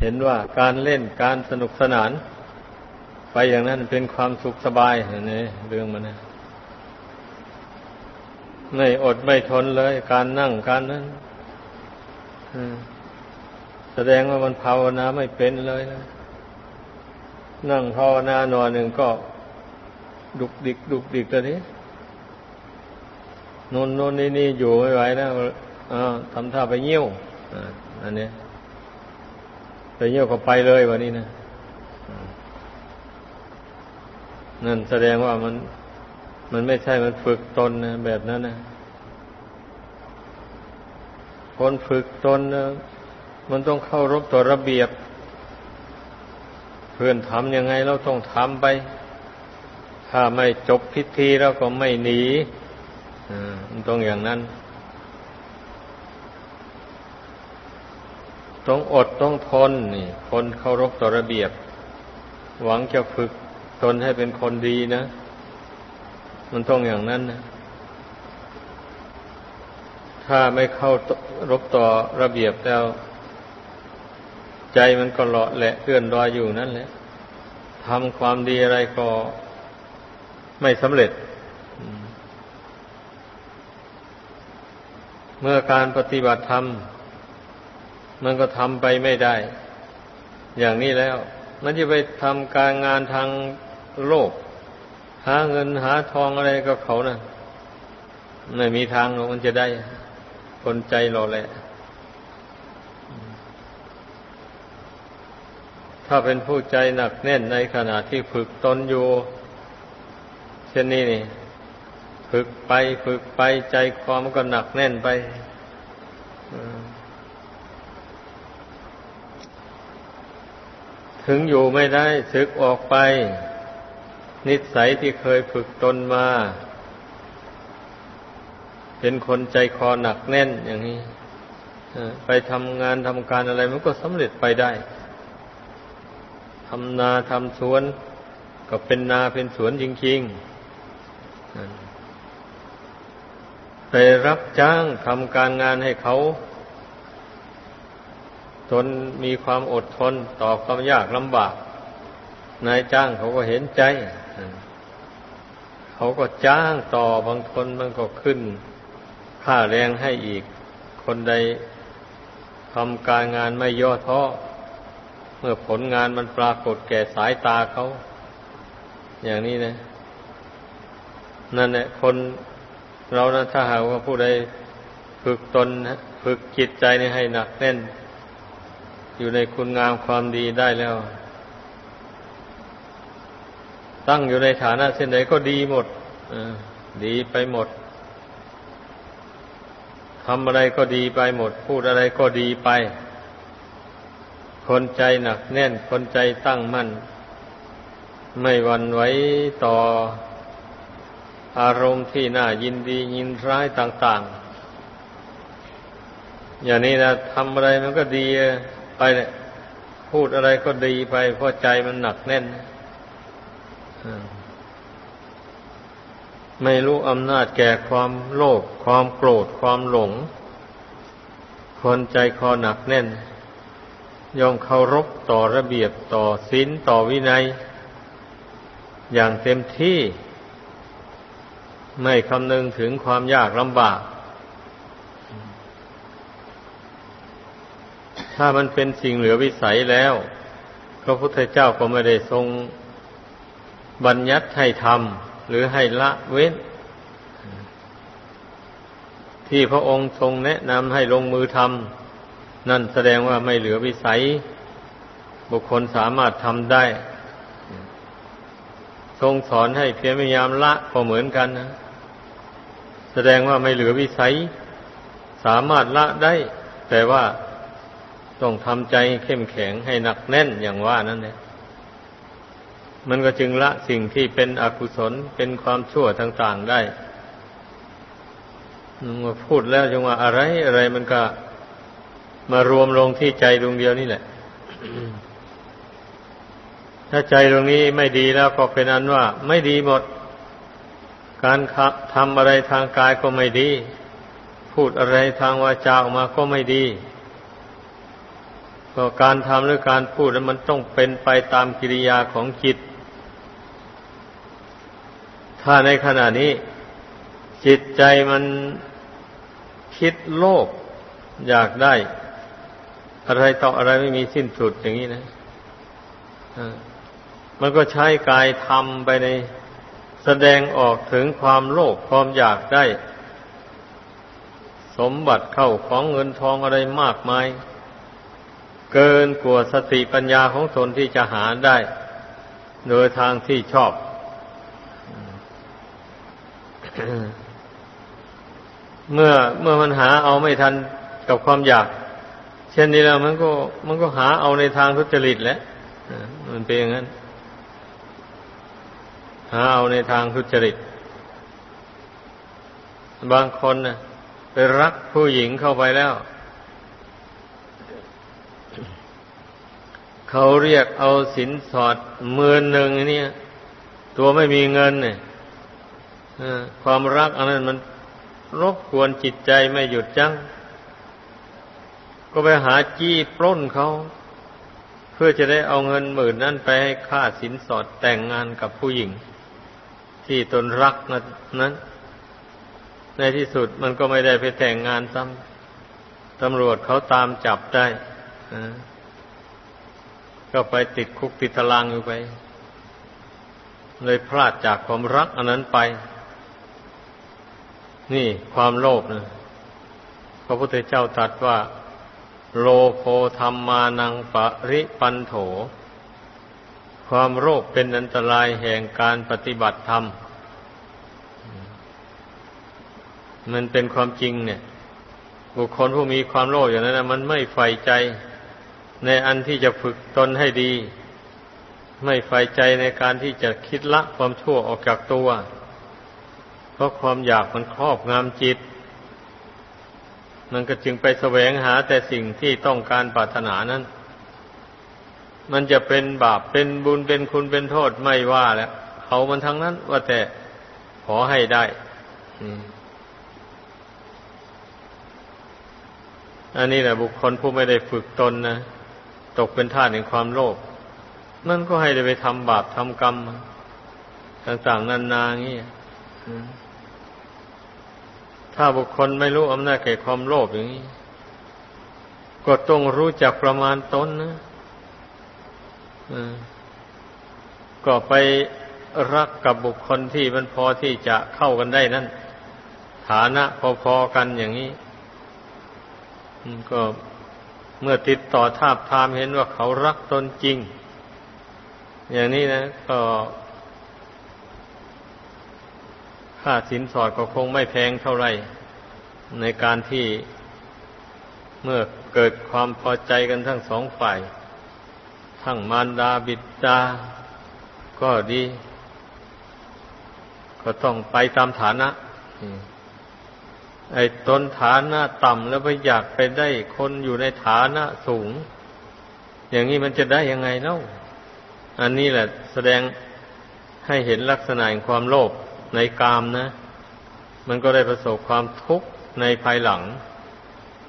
เห็นว่าการเล่นการสนุกสนาน ไปอย่างนั้นเป็นความสุขสบายนี่เรื่องมันนะไม่อดไม่ทนเลย การนั่งการนั้นแสดงว่ามันภาวนาไม่เป็นเลยนะนั่งภาวนานอยหนึ่งก็ดุกดิก ดุกดิกตัวนี้นนนนนี่นี่อยู่ไม่ไหวแล้วทำท่าไปเยี่ยวอันนี้ ไปเยี่ยวก็ไปเลยวันนี้นะนั่นแสดงว่ามัน มันไม่ใช่มันฝึกตนนะแบบนั้นนะคนฝึกตนนะมันต้องเข้ารบต่อระเบียบ เพื่อนทำยังไงเราต้องทำไป ถ้าไม่จบพิธีเราก็ไม่หนีมันต้องอย่างนั้น ต้องอดต้องทนนี่คนเคารพต่อระเบียบ หวังจะฝึกตนให้เป็นคนดีนะ มันต้องอย่างนั้นนะถ้าไม่เข้ารบต่อระเบียบแล้ว ใจมันก็เลาะแหละเลื่อนรอยอยู่นั่นแหละทำความดีอะไรก็ไม่สำเร็จ เมื่อการปฏิบัติธรรม มันก็ทำไปไม่ได้ อย่างนี้แล้ว มันจะไปทำการงานทางโลก หาเงินหาทองอะไรก็เขานะ่ะไม่มีทางหรอกมันจะได้คนใจเราแหละ ถ้าเป็นผู้ใจหนักแน่นในขณะที่ฝึกตนอยู่ เช่นนี้นี่ ฝึกไปฝึกไปใจความก็หนักแน่นไป ถึงอยู่ไม่ได้ศึกออกไป นิสัยที่เคยฝึกตนมา เป็นคนใจคอหนักแน่นอย่างนี้ไปทำงานทำการอะไรมันก็สำเร็จไปได้ทำนาทำสวน ก็เป็นนาเป็นสวนจริงๆไปรับจ้างทำการงานให้เขา ทนมีความอดทนต่อความยากลำบาก นายจ้างเขาก็เห็นใจ เขาก็จ้างต่อบางคนมันก็ขึ้น ค่าแรงให้อีก คนใดทำการงานไม่ย่อท้อเมื่อผลงานมันปรากฏแก่สายตาเขา อย่างนี้นะ นั่นแหละคนเรานะถ้าหากว่าผู้ใดฝึกตนฝึกจิตใจนี่ให้หนักแน่น อยู่ในคุณงามความดีได้แล้ว ตั้งอยู่ในฐานะเช่นใดก็ดีหมดดีไปหมดทำอะไรก็ดีไปหมด พูดอะไรก็ดีไป คนใจหนักแน่น คนใจตั้งมั่น ไม่หวั่นไหวต่ออารมณ์ที่น่ายินดียินร้ายต่าง ๆ อย่างนี้นะทำอะไรมันก็ดี ไปเลยพูดอะไรก็ดีไปเพราะใจมันหนักแน่นไม่รู้อำนาจแก่ความโลภความโกรธความหลง คนใจคอหนักแน่น ยอมเคารพต่อระเบียบต่อศีลต่อวินัย อย่างเต็มที่ ไม่คำนึงถึงความยากลำบาก ถ้ามันเป็นสิ่งเหลือวิสัยแล้ว พระพุทธเจ้าก็ไม่ได้ทรงบัญญัติให้ทำหรือให้ละเว้น ที่พระองค์ทรงแนะนำให้ลงมือทำนั่นแสดงว่าไม่เหลือวิสัย บุคคลสามารถทำได้ ทรงสอนให้เพียรพยายามละก็เหมือนกันนะแสดงว่าไม่เหลือวิสัย สามารถละได้ แต่ว่า ต้องทำใจเข้มแข็งให้หนักแน่นอย่างว่านั่นเองมันก็จึงละสิ่งที่เป็นอกุศลเป็นความชั่วต่างๆได้มาพูดแล้วจังว่าอะไรอะไรมันก็มารวมลงที่ใจดวงเดียวนี่แหละ ถ้าใจตรงนี้ไม่ดีแล้วก็เป็นอันว่า ไม่ดีหมด การทำอะไรทางกายก็ไม่ดี พูดอะไรทางวาจาออกมาก็ไม่ดี ก็การทำหรือการพูดนั้นมันต้องเป็นไปตามกิริยาของจิต ถ้าในขณะนี้ จิตใจมันคิดโลภอยากได้ อะไรต่ออะไรไม่มีสิ้นสุดอย่างนี้นะมันก็ใช้กายทำไปในแสดงออกถึงความโลภความอยากได้ สมบัติเข้าของเงินทองอะไรมากมาย เกินกว่าสติปัญญาของตนที่จะหาได้ โดยทางที่ชอบ เมื่อเมื่อมันหาเอาไม่ทันกับความอยาก เช่นนี้แล้วมันก็ มันก็หาเอาในทางทุจริตแหละมันเป็นอย่างนั้น หาเอาในทางทุจริต บางคนนะไปรักผู้หญิงเข้าไปแล้ว เขาเรียกเอาสินสอดหมื่นหนึ่งนี่ตัวไม่มีเงินเนี่ยความรักอันนั้นมันรบกวนจิตใจไม่หยุดจัง ก็ไปหาจี้ปล้นเขาเพื่อจะได้เอาเงินหมื่นนั้นไปให้ค่าสินสอดแต่งงานกับผู้หญิง ที่ตนรักนั้น ในที่สุดมันก็ไม่ได้ไปแต่งงานซ้ำตำรวจเขาตามจับได้ ก็ไปติดคุกติดตารางอยู่ไป เลยพลาดจากความรักอันนั้นไป นี่ความโลภนะพระพุทธเจ้าตรัสว่า โลโภธรรมานังปริปันโถ ความโรคเป็นอันตรายแห่งการปฏิบัติธรรม มันเป็นความจริงเนี่ย บุคคลผู้มีความโลภอย่างนั้นนะมันไม่ใฝ่ใจ ในอันที่จะฝึกตนให้ดี ไม่ใฝ่ใจในการที่จะคิดละความชั่วออกจากตัว เพราะความอยากมันครอบงำจิต มันก็จึงไปแสวงหาแต่สิ่งที่ต้องการปรารถนานั้น มันจะเป็นบาปเป็นบุญเป็นคุณเป็นโทษไม่ว่าแล้วเขามันทั้งนั้นว่าแต่ขอให้ได้อันนี้แหละบุคคลผู้ไม่ได้ฝึกตนนะ ตกเป็นท่าแห่งความโลภนั่นก็ให้ได้ไปทำบาปทำกรรม ต่างๆนานาอย่างนี้ถ้าบุคคลไม่รู้อำนาจแก่ความโลภอย่างนี้ ก็ต้องรู้จักประมาณตนนะก็ไปรักกับบุคคลที่มันพอที่จะเข้ากันได้นั่นฐานะพอๆกันอย่างนี้ก็ เมื่อติดต่อทาบทามเห็นว่าเขารักตนจริง อย่างนี้นะ ก็ค่าสินสอดก็คงไม่แพงเท่าไหร่ ในการที่เมื่อเกิดความพอใจกันทั้งสองฝ่าย ทั้งมารดาบิดา ก็ดี ก็ต้องไปตามฐานะ ไอ้ตนฐานะต่ำแล้วไปอยากไปได้คนอยู่ในฐานะสูง อย่างนี้มันจะได้ยังไงเล่าอันนี้แหละแสดงให้เห็นลักษณะแห่งความโลภในกามนะ มันก็ได้ประสบความทุกข์ในภายหลัง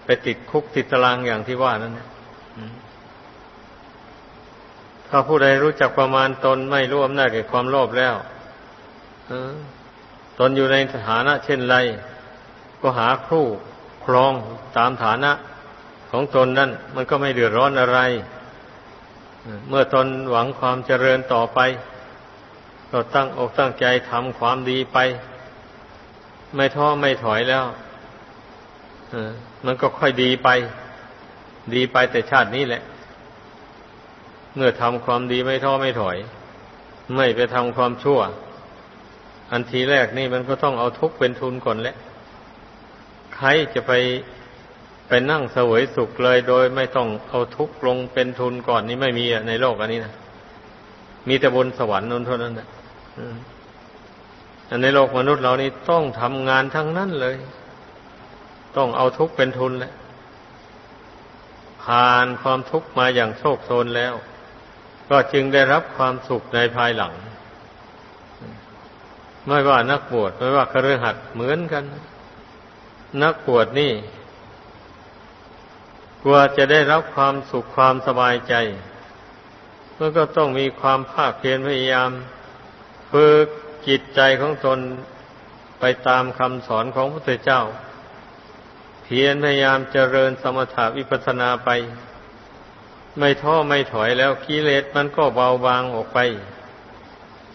ไปติดคุกติดตารางอย่างที่ว่านั่นนะถ้าผู้ใดรู้จักประมาณตนไม่รู้อำนาจแก่ความโลภแล้วตนอยู่ในฐานะเช่นไร ก็หาครูครองตามฐานะของตนนั่น มันก็ไม่เดือดร้อนอะไร เมื่อตนหวังความเจริญต่อไป ก็ตั้งอกตั้งใจทำความดีไป ไม่ท้อไม่ถอยแล้วมันก็ค่อยดีไป ดีไปแต่ชาตินี้แหละ เมื่อทำความดีไม่ท้อไม่ถอย ไม่ไปทำความชั่ว อันทีแรกนี่มันก็ต้องเอาทุกข์เป็นทุนก่อนแหละ ใครจะไปไปนั่งเสวยสุขเลยโดยไม่ต้องเอาทุกข์ลงเป็นทุนก่อนนี่ไม่มีในโลกอันนี้นะมีแต่บนสวรรค์นั่นเท่านั้นนะอันในโลกมนุษย์เรานี่ต้องทำงานทั้งนั้นเลย ต้องเอาทุกข์เป็นทุนแหละผ่านความทุกข์มาอย่างโชคโชนแล้ว ก็จึงได้รับความสุขในภายหลัง ไม่ว่านักบวชไม่ว่าคฤหัสถ์เหมือนกัน นักบวชนี่กลัวจะได้รับความสุขความสบายใจมันก็ต้องมีความภาคเพียรพยายามฝึกจิตใจของตนไปตามคำสอนของพระพุทธเจ้า เพียรพยายามเจริญสมถะวิปัสสนาไป ไม่ท้อไม่ถอยแล้วกิเลสมันก็เบาบางออกไป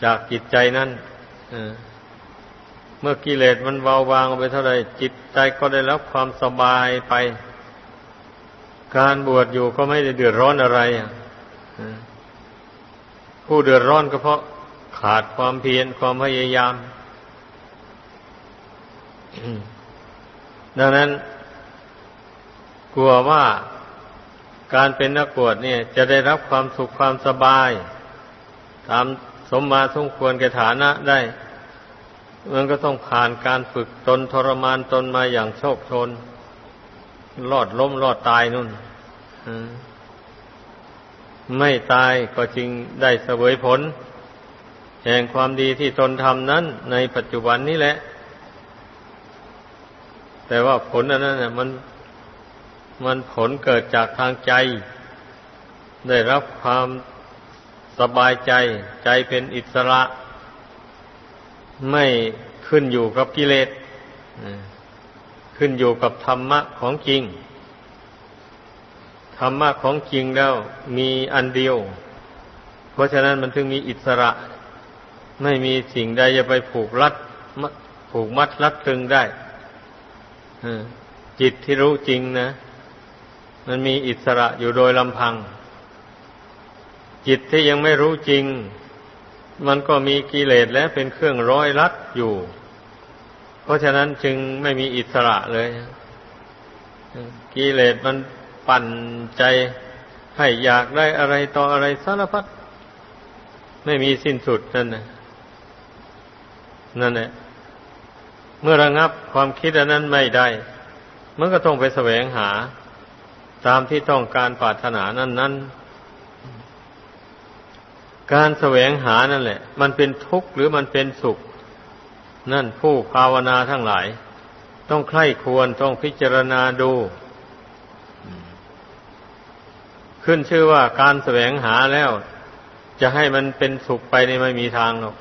จากจิตใจนั้น เมื่อกิเลสมันเบาบางไปเท่าไรจิตใจก็ได้รับความสบายไป การบวชอยู่ก็ไม่ได้เดือดร้อนอะไรผู้เดือดร้อนก็เพราะขาดความเพียรความพยายาม ดังนั้น กลัวว่าการเป็นนักบวชเนี่ย จะได้รับความสุขความสบาย ตามสมมาสมควรแก่ฐานะได้ มันก็ต้องผ่านการฝึกตนทรมานตนมาอย่างโชคชน รอดล้มรอดตายนู่นไม่ตายก็จริงได้เสวยผล แห่งความดีที่ตนทำนั้น ในปัจจุบันนี้แหละ แต่ว่าผลอันนั้นเนี่ยมันมันผลเกิดจากทางใจ ได้รับความสบายใจ ใจเป็นอิสระ ไม่ขึ้นอยู่กับกิเลสขึ้นอยู่กับธรรมะของจริง ธรรมะของจริงแล้วมีอันเดียว เพราะฉะนั้นมันถึงมีอิสระ ไม่มีสิ่งใดจะไปผูกรัดผูกมัดรัดตึงได้จิตที่รู้จริงนะ มันมีอิสระอยู่โดยลำพัง จิตที่ยังไม่รู้จริง มันก็มีกิเลสและเป็นเครื่องร้อยลัดอยู่ เพราะฉะนั้นจึงไม่มีอิสระเลย กิเลสมันปั่นใจให้อยากได้อะไรต่ออะไรสารพัดไม่มีสิ้นสุดนั่นนะนั่นแหละเมื่อระงับความคิดอันนั้นไม่ได้มันก็ต้องไปแสวงหา ตามที่ต้องการปรารถนานั้นนั้น การแสวงหานั่นแหละ มันเป็นทุกข์หรือมันเป็นสุข นั่นผู้ภาวนาทั้งหลาย ต้องใคร่ควรต้องพิจารณาดู ขึ้นชื่อว่าการแสวงหาแล้ว จะให้มันเป็นสุขไปนี่ไม่มีทางหรอก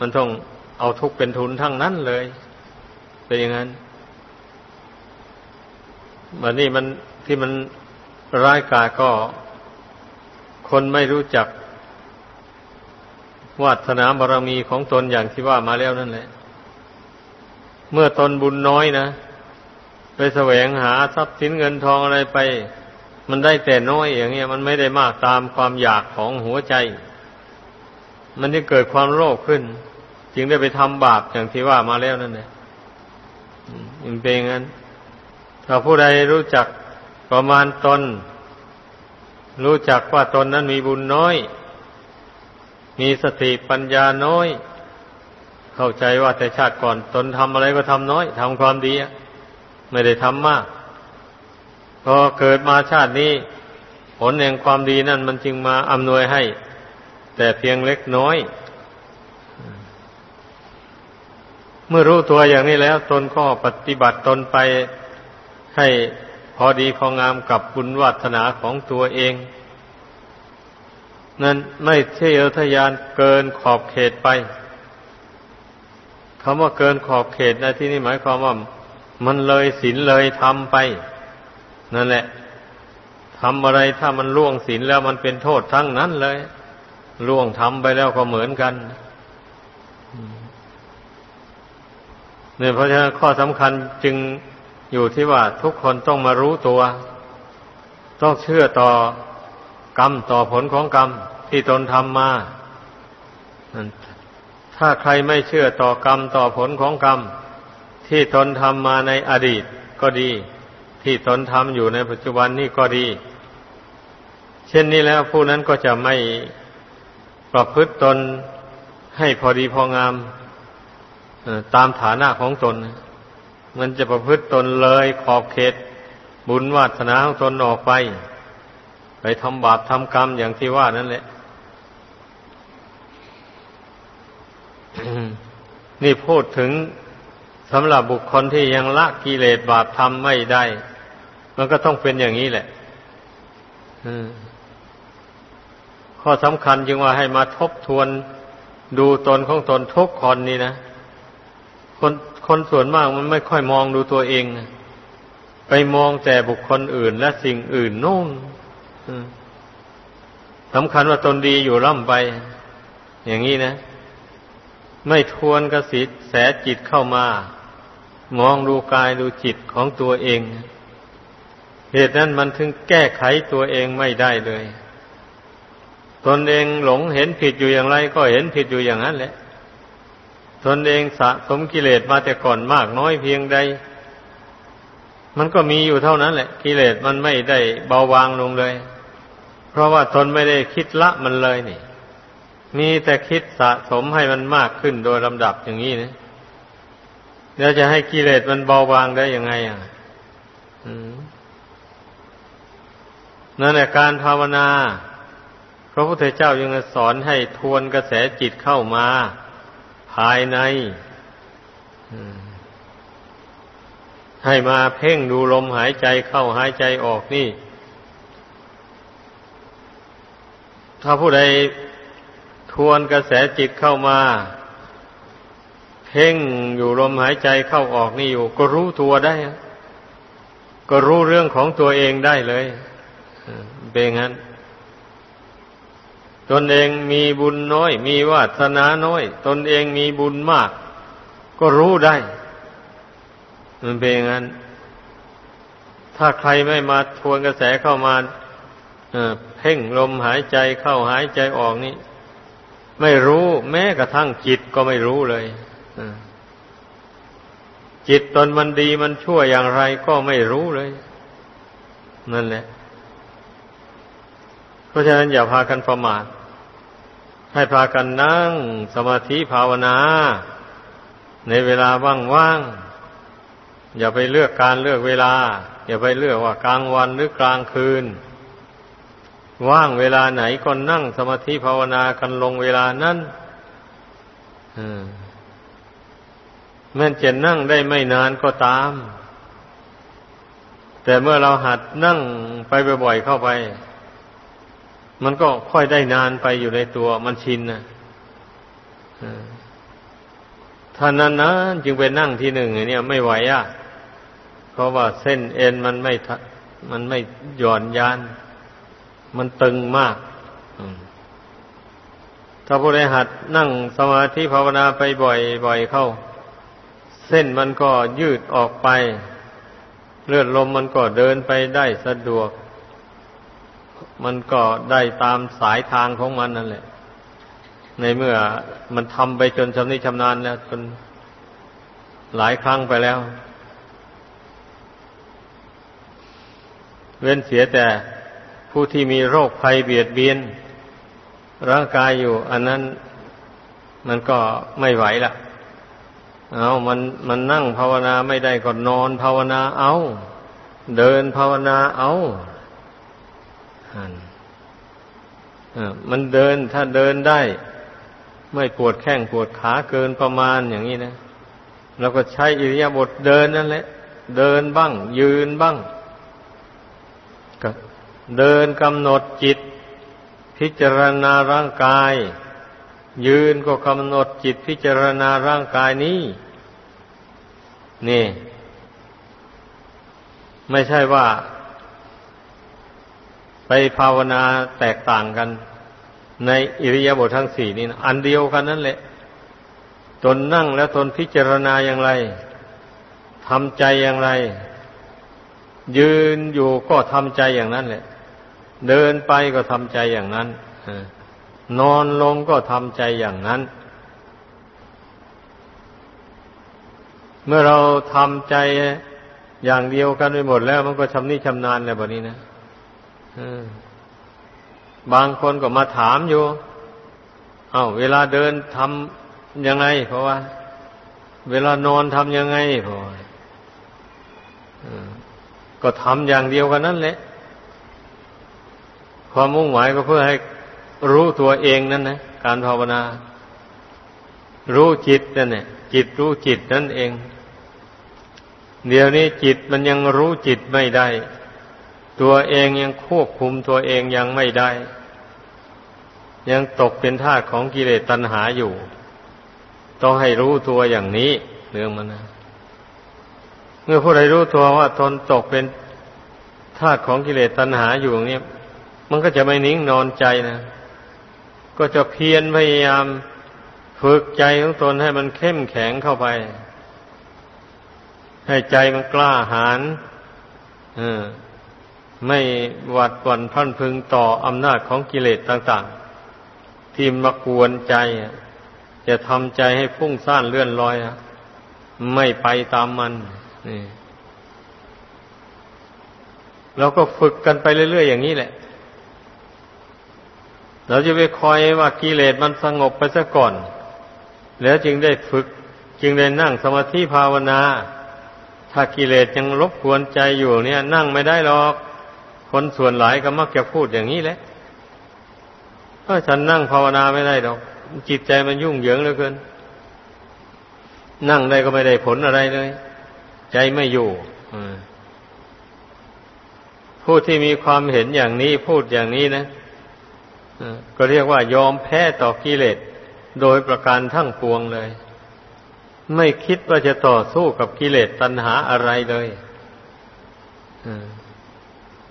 มันต้องเอาทุกข์เป็นทุนทั้งนั้นเลยเป็นอย่างนั้นวันนี้มันที่มันร้ายกาจก็ คนไม่รู้จักวาสนาบารมีของตนอย่างที่ว่ามาแล้วนั่นแหละ เมื่อตนบุญน้อยนะ ไปแสวงหาทรัพย์สินเงินทองอะไรไป มันได้แต่น้อยอย่างเงี้ย มันไม่ได้มากตามความอยากของหัวใจ มันจะเกิดความโลภขึ้น จึงได้ไปทำบาปอย่างที่ว่ามาแล้วนั่นแหละมันเป็นงั้น ถ้าผู้ใดรู้จักประมาณตน รู้จักว่าตนนั้นมีบุญน้อย มีสติปัญญาน้อย เข้าใจว่าแต่ชาติก่อนตนทำอะไรก็ทำน้อยทำความดีไม่ได้ทำมาก พอเกิดมาชาตินี้ ผลแห่งความดีนั่นมันจึงมาอำนวยให้ แต่เพียงเล็กน้อย เมื่อรู้ตัวอย่างนี้แล้ว ตนก็ปฏิบัติตนไปให้ พอดีพองามกับบุญวัฒนาของตัวเอง นั้นไม่เที่ยวทยานเกินขอบเขตไปคำว่าเกินขอบเขตในที่นี้หมายความว่า มันเลยศีลเลยทำไป นั่นแหละทำอะไรถ้ามันล่วงศีลแล้วมันเป็นโทษทั้งนั้นเลย ล่วงทำไปแล้วก็เหมือนกันเนี่ยเพราะฉะนั้นข้อสำคัญจึง อยู่ที่ว่าทุกคนต้องมารู้ตัว ต้องเชื่อต่อกรรมต่อผลของกรรมที่ตนทำมาถ้าใครไม่เชื่อต่อกรรมต่อผลของกรรม ที่ตนทำมาในอดีตก็ดี ที่ตนทำอยู่ในปัจจุบันนี่ก็ดี เช่นนี้แล้วผู้นั้นก็จะไม่ประพฤติตนให้พอดีพองามตามฐานะของตน มันจะประพฤติตนเลยขอบเขต บุญวาสนาของตนออกไป ไปทำบาปทำกรรมอย่างที่ว่านั่นแหละ นี่พูดถึงสำหรับบุคคลที่ยังละกิเลสบาปทำไม่ได้ มันก็ต้องเป็นอย่างนี้แหละข้อสำคัญจึงว่าให้มาทบทวนดูตนของตนทุกคนนี่นะคน คนส่วนมากมันไม่ค่อยมองดูตัวเอง ไปมองแต่บุคคลอื่น และสิ่งอื่นนู่นสำคัญว่าตนดีอยู่ร่ำไป อย่างนี้นะ ไม่ทวนกระสิแสจิตเข้ามา มองดูกายดูจิตของตัวเอง เหตุนั้นมันถึงแก้ไขตัวเองไม่ได้เลย ตนเองหลงเห็นผิดอยู่อย่างไร ก็เห็นผิดอยู่อย่างนั้นแหละ ตนเองสะสมกิเลสมาแต่ก่อนมากน้อยเพียงใด มันก็มีอยู่เท่านั้นแหละ กิเลสมันไม่ได้เบาบางลงเลย เพราะว่าตนไม่ได้คิดละมันเลยนี่ มีแต่คิดสะสมให้มันมากขึ้นโดยลำดับอย่างนี้นะแล้วจะให้กิเลสมันเบาบางได้ยังไงอะนั่นแหละการภาวนา พระพุทธเจ้ายังสอนให้ทวนกระแสจิตเข้ามาายใน ให้มาเพ่งดูลมหายใจเข้าหายใจออกนี่ ถ้าผู้ใดทวนกระแสจิตเข้ามา เพ่งอยู่ลมหายใจเข้าออกนี่อยู่ ก็รู้ตัวได้ ก็รู้เรื่องของตัวเองได้เลยเป็นงั้น ตนเองมีบุญน้อย มีวาสนาน้อย ตนเองมีบุญมาก ก็รู้ได้ มันเป็นอย่างนั้น ถ้าใครไม่มาทวนกระแสเข้ามาเพ่งลมหายใจเข้าหายใจออกนี่ ไม่รู้แม้กระทั่งจิตก็ไม่รู้เลยจิตตนมันดีมันชั่วอย่างไรก็ไม่รู้เลย นั่นแหละ เพราะฉะนั้นอย่าพากันประมาท ให้พากันนั่งสมาธิภาวนา ในเวลาว่างๆ อย่าไปเลือกการเลือกเวลา อย่าไปเลือกว่ากลางวันหรือกลางคืน ว่างเวลาไหนก็นั่งสมาธิภาวนากันลงเวลานั้นแม้จะนั่งได้ไม่นานก็ตาม แต่เมื่อเราหัดนั่งไปบ่อยๆเข้าไป มันก็ค่อยได้นานไปอยู่ในตัวมันชินนะถ้านั้นนะจึงไปนั่งที่หนึ่งเนี่ยไม่ไหวอะ เพราะว่าเส้นเอ็นมันไม่มันไม่หย่อนยาน มันตึงมาก ถ้าผู้ใดหัดนั่งสมาธิภาวนาไปบ่อยๆเข้า เส้นมันก็ยืดออกไป เลือดลมมันก็เดินไปได้สะดวก มันก็ได้ตามสายทางของมันนั่นแหละ ในเมื่อมันทำไปจนชำนิชำนาญแล้วจนหลายครั้งไปแล้ว เว้นเสียแต่ผู้ที่มีโรคภัยเบียดเบียน ร่างกายอยู่ อันนั้นมันก็ไม่ไหวละเอามันมันนั่งภาวนาไม่ได้ก็นอนภาวนาเอา เดินภาวนาเอา มันเดินถ้าเดินได้ ไม่ปวดแข้งปวดขาเกินประมาณอย่างนี้นะเราก็ใช้อิริยาบถเดินนั่นแหละ เดินบ้าง ยืนบ้างก็เดินกำหนดจิต พิจารณาร่างกาย ยืนก็กำหนดจิตพิจารณาร่างกายนี้ นี่ ไม่ใช่ว่า ไปภาวนาแตกต่างกัน ในอิริยาบถทั้งสี่นี่นะอันเดียวกันนั่นแหละ ตนนั่งแล้วตนพิจารณาอย่างไรทำใจอย่างไร ยืนอยู่ก็ทำใจอย่างนั้นแหละ เดินไปก็ทำใจอย่างนั้นนอนลงก็ทำใจอย่างนั้น เมื่อเราทำใจอย่างเดียวกันไปหมดแล้วมันก็ชำนิชำนาญแล้วแบบนี้นะ บางคนก็มาถามอยู่ เอา้า เวลาเดินทำยังไง เพราะว่า เวลานอนทำยังไงเพราะก็ทำอย่างเดียวกันนั่นแหละ ความมุ่งหมายก็เพื่อให้รู้ตัวเองนั่นนะการภาวนา รู้จิตนั่นเนี่ยจิตรู้จิตนั่นเอง เดี๋ยวนี้จิตมันยังรู้จิตไม่ได้ ตัวเองยังควบคุมตัวเองยังไม่ได้ ยังตกเป็นทาสของกิเลสตัณหาอยู่ ต้องให้รู้ตัวอย่างนี้เรื่องมันนะเมื่อผู้ใดรู้ตัวว่าตนตกเป็นทาสของกิเลสตัณหาอยู่อย่างนี้มันก็จะไม่นิ่งนอนใจนะ ก็จะเพียรพยายามฝึกใจของตนให้มันเข้มแข็งเข้าไป ให้ใจมันกล้าหาญ ไม่หวัดหวั่นพันพึงต่ออำนาจของกิเลสต่างๆ ที่มากวนใจ จะทำใจให้พุ่งซ่านเลื่อนลอยไม่ไปตามมันนี่เราก็ฝึกกันไปเรื่อยๆอย่างนี้แหละ เราจะไปคอยว่ากิเลสมันสงบไปซะก่อน แล้วจึงได้ฝึก จึงได้นั่งสมาธิภาวนา ถ้ากิเลสยังรบกวนใจอยู่เนี่ย นั่งไม่ได้หรอก คนส่วนหลายก็มักจะพูดอย่างนี้แหละถ้าฉันนั่งภาวนาไม่ได้หรอก จิตใจมันยุ่งเหยิงเหลือเกิน นั่งได้ก็ไม่ได้ผลอะไรเลย ใจไม่อยู่ผู้ที่มีความเห็นอย่างนี้พูดอย่างนี้นะก็เรียกว่ายอมแพ้ต่อกิเลสโดยประการทั้งปวงเลย ไม่คิดว่าจะต่อสู้กับกิเลสตัณหาอะไรเลย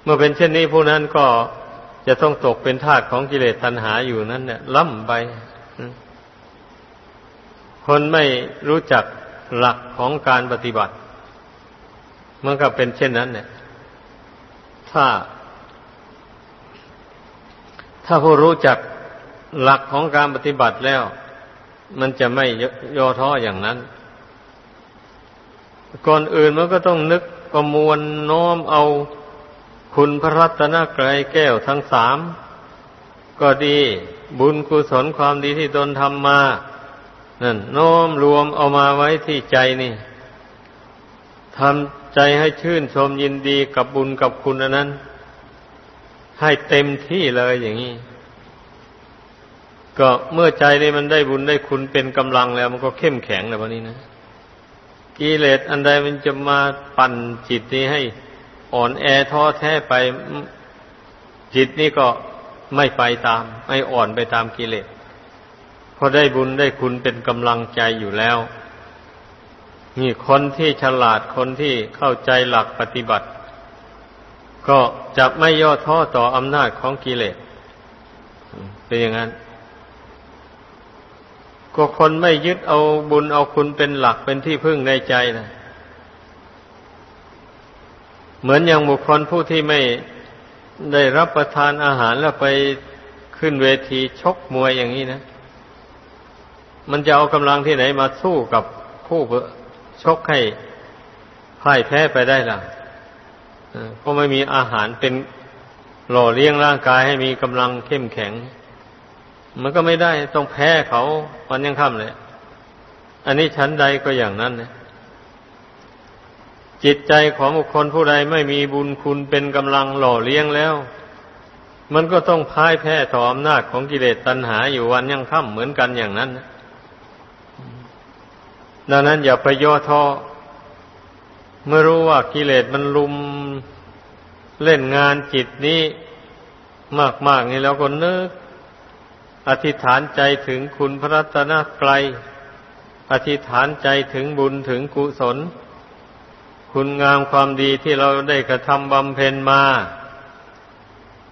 มื่อเป็นเช่นนี้ผู้นั้นก็จะต้องตกเป็นทาสของกิเลสตัณหาอยู่นั้นเนี่ยล่ำไป คนไม่รู้จักหลักของการปฏิบัติ มันก็เป็นเช่นนั้น เนี่ย ถ้า ถ้าผู้รู้จักหลักของการปฏิบัติแล้ว มันจะไม่ย่อท้ออย่างนั้น ก่อนอื่นมันก็ต้องนึกประมวลน้อมเอา คุณพระรัตนกรัยแก้วทั้งสาม ก็ดีบุญกุศลความดีที่ตนทำมานั่นน้อมรวมเอามาไว้ที่ใจนี่ทำใจให้ชื่นชมยินดีกับบุญกับคุณอันนั้น ให้เต็มที่เลยอย่างนี้ ก็เมื่อใจนี่มันได้บุญได้คุณเป็นกำลังแล้ว มันก็เข้มแข็งแล้ววันนี้นะกิเลสอันใดมันจะมาปั่นจิตนี้ให้ อ่อนแอท้อแท้ไปจิตนี่ก็ไม่ไปตาม ไม่อ่อนไปตามกิเลสพอได้บุญได้คุณเป็นกำลังใจอยู่แล้ว นี่คนที่ฉลาดคนที่เข้าใจหลักปฏิบัติ ก็จะไม่ย่อท้อต่ออำนาจของกิเลสเป็นอย่างนั้นก็คนไม่ยึดเอาบุญเอาคุณเป็นหลักเป็นที่พึ่งในใจนะ เหมือนอย่างบุคคลผู้ที่ไม่ได้รับประทานอาหารแล้วไปขึ้นเวทีชกมวยอย่างนี้นะ มันจะเอากำลังที่ไหนมาสู้กับผู้ชกให้พ่ายแพ้ไปได้ล่ะเพราะไม่มีอาหารเป็นหล่อเลี้ยงร่างกายให้มีกำลังเข้มแข็ง มันก็ไม่ได้ต้องแพ้เขาวันยังค่ำเลย อันนี้ชั้นใดก็อย่างนั้นนะ จิตใจของบุคคลผู้ใดไม่มีบุญคุณเป็นกำลังหล่อเลี้ยงแล้ว มันก็ต้องพ่ายแพ้ต่ออำนาจของกิเลสตัณหาอยู่วันยังค่ำเหมือนกันอย่างนั้น ดังนั้นอย่าไปย่อท้อเมื่อรู้ว่ากิเลสมันลุมเล่นงานจิตนี้มากๆนี่แล้วก็นึกอธิษฐานใจถึงคุณพระรัตนกรัยอธิษฐานใจถึงบุญถึงกุศล คุณงามความดีที่เราได้กระทำบำเพ็ญมา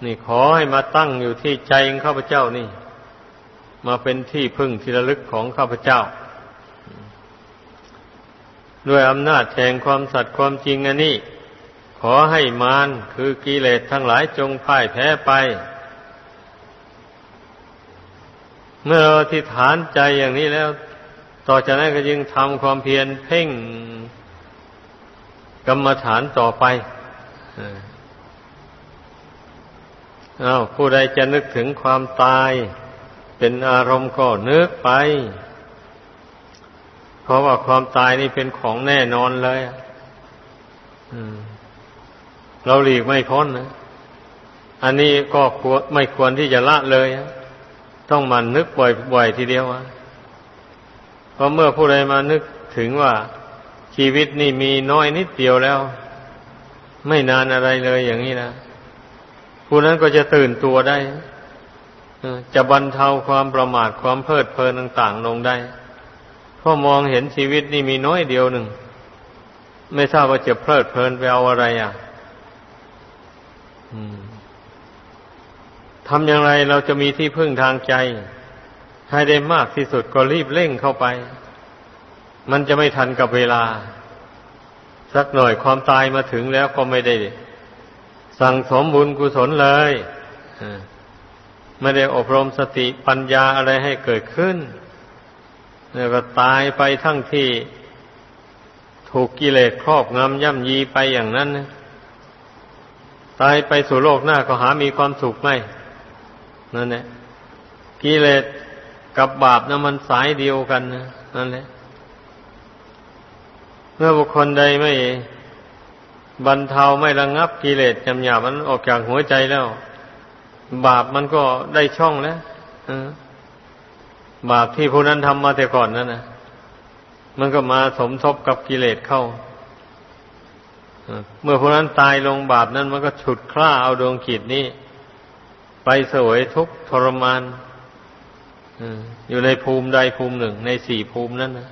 นี่ขอให้มาตั้งอยู่ที่ใจของข้าพเจ้านี่ มาเป็นที่พึ่งที่ระลึกของข้าพเจ้า ด้วยอำนาจแห่งความสัตย์ความจริงอันนี้ ขอให้มารคือกิเลสทั้งหลายจงพ่ายแพ้ไป เมื่อเราที่ฐานใจอย่างนี้แล้ว ต่อจากนั้นก็ยึงทำความเพียรเพ่ง กรรมฐานต่อไปอา้าวผู้ใดจะนึกถึงความตาย เป็นอารมณ์ก็นึกไป เพราะว่าความตายนี่เป็นของแน่นอนเลยเราหลีกไม่พ้นนะอันนี้ก็ควรไม่ควรที่จะละเลย ต้องมันนึกบ่อยๆทีเดียวเพราะเมื่อผู้ใดมานึกถึงว่า ชีวิตนี่มีน้อยนิดเดียวแล้ว ไม่นานอะไรเลยอย่างนี้นะผู้นั้นก็จะตื่นตัวได้จะบรรเทาความประมาทความเพลิดเพลินต่าง ๆ ลงได้เพราะมองเห็นชีวิตนี่มีน้อยเดียวหนึ่ง ไม่ทราบว่าจะเพลิดเพลินไปเอาอะไรอะทำอย่างไรเราจะมีที่พึ่งทางใจ ให้ได้มากที่สุดก็รีบเร่งเข้าไป มันจะไม่ทันกับเวลา สักหน่อยความตายมาถึงแล้วก็ไม่ได้ สั่งสมบุญกุศลเลยไม่ได้อบรมสติปัญญาอะไรให้เกิดขึ้นแล้วก็ตายไปทั้งที่ถูกกิเลสครอบงำย่ำยีไปอย่างนั้นนะตายไปสู่โลกหน้าก็หามีความสุขไหมนั่นแหละกิเลสกับบาปนะมันสายเดียวกันนะนั่นแหละ เมื่อบุคคลใดไม่บรรเทาไม่ระงงับกิเลสจำหยาบมันออกจากหัวใจแล้ว บาปมันก็ได้ช่องแล้วบาปที่ผู้นั้นทำมาแต่ก่อนนั่นนะมันก็มาสมทบกับกิเลสเข้าเมื่อผู้นั้นตายลงบาปนั้นมันก็ฉุดคล้าเอาดวงขีดนี้ ไปสวยทุกทรมานอยู่ในภูมิใดภูมิหนึ่ง ในสี่ภูมินั้นนะ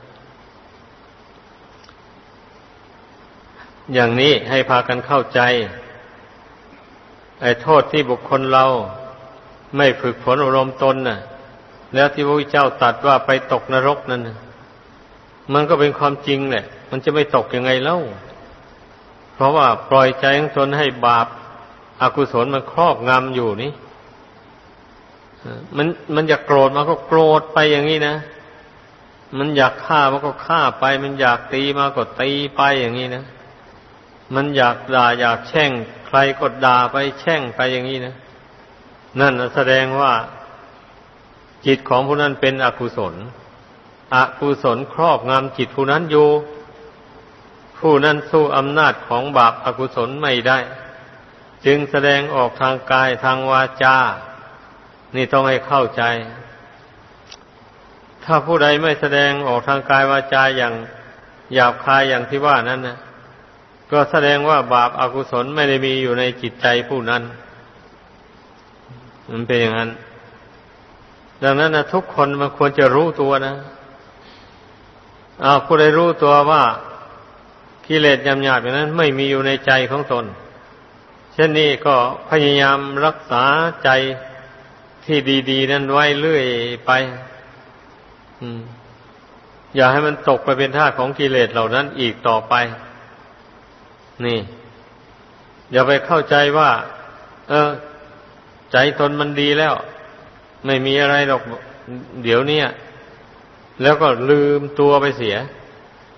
อย่างนี้ให้พากันเข้าใจ ไอ้โทษที่บุคคลเราไม่ฝึกฝนอารมณ์ตนน่ะ แล้วที่พระพุทธเจ้าตัดว่าไปตกนรกนั่นมันก็เป็นความจริงแหละ มันจะไม่ตกยังไงเล่า เพราะว่าปล่อยใจของตนให้บาปอากุศลมันครอบงำอยู่นี่มันมันอยากโกรธมันก็โกรธไปอย่างนี้นะมันอยากฆ่ามันก็ฆ่าไป มันอยากตีมาก็ตีไปอย่างนี้นะ มันอยากด่าอยากแช่ง ใครก็ด่าไปแช่งไปอย่างนี้นะ นั่นแสดงว่า จิตของผู้นั้นเป็นอกุศล อกุศลครอบงำจิตผู้นั้นอยู่ ผู้นั้นสู้อำนาจของบาปอากุศลไม่ได้ จึงแสดงออกทางกายทางวาจา นี่ต้องให้เข้าใจ ถ้าผู้ใดไม่แสดงออกทางกายวาจาอย่างหยาบคายอย่างที่ว่านั้นนะ ก็แสดงว่าบาปอากุศลไม่ได้มีอยู่ในจิตใจผู้นั้น มันเป็นอย่างนั้น ดังนั้นนะทุกคนมันควรจะรู้ตัวนะอาผู้ใดรู้ตัวว่ากิเลสยำหยาบอย่างนั้น ไม่มีอยู่ในใจของตน เช่นนี้ก็พยายามรักษาใจที่ดี ๆ นั้นไว้เรื่อยไปอย่าให้มันตกไปเป็นท่าของกิเลสเหล่านั้นอีกต่อไป นี่ อย่าไปเข้าใจว่า เออ ใจตนมันดีแล้ว ไม่มีอะไรหรอกเดี๋ยวนี้แล้วก็ลืมตัวไปเสีย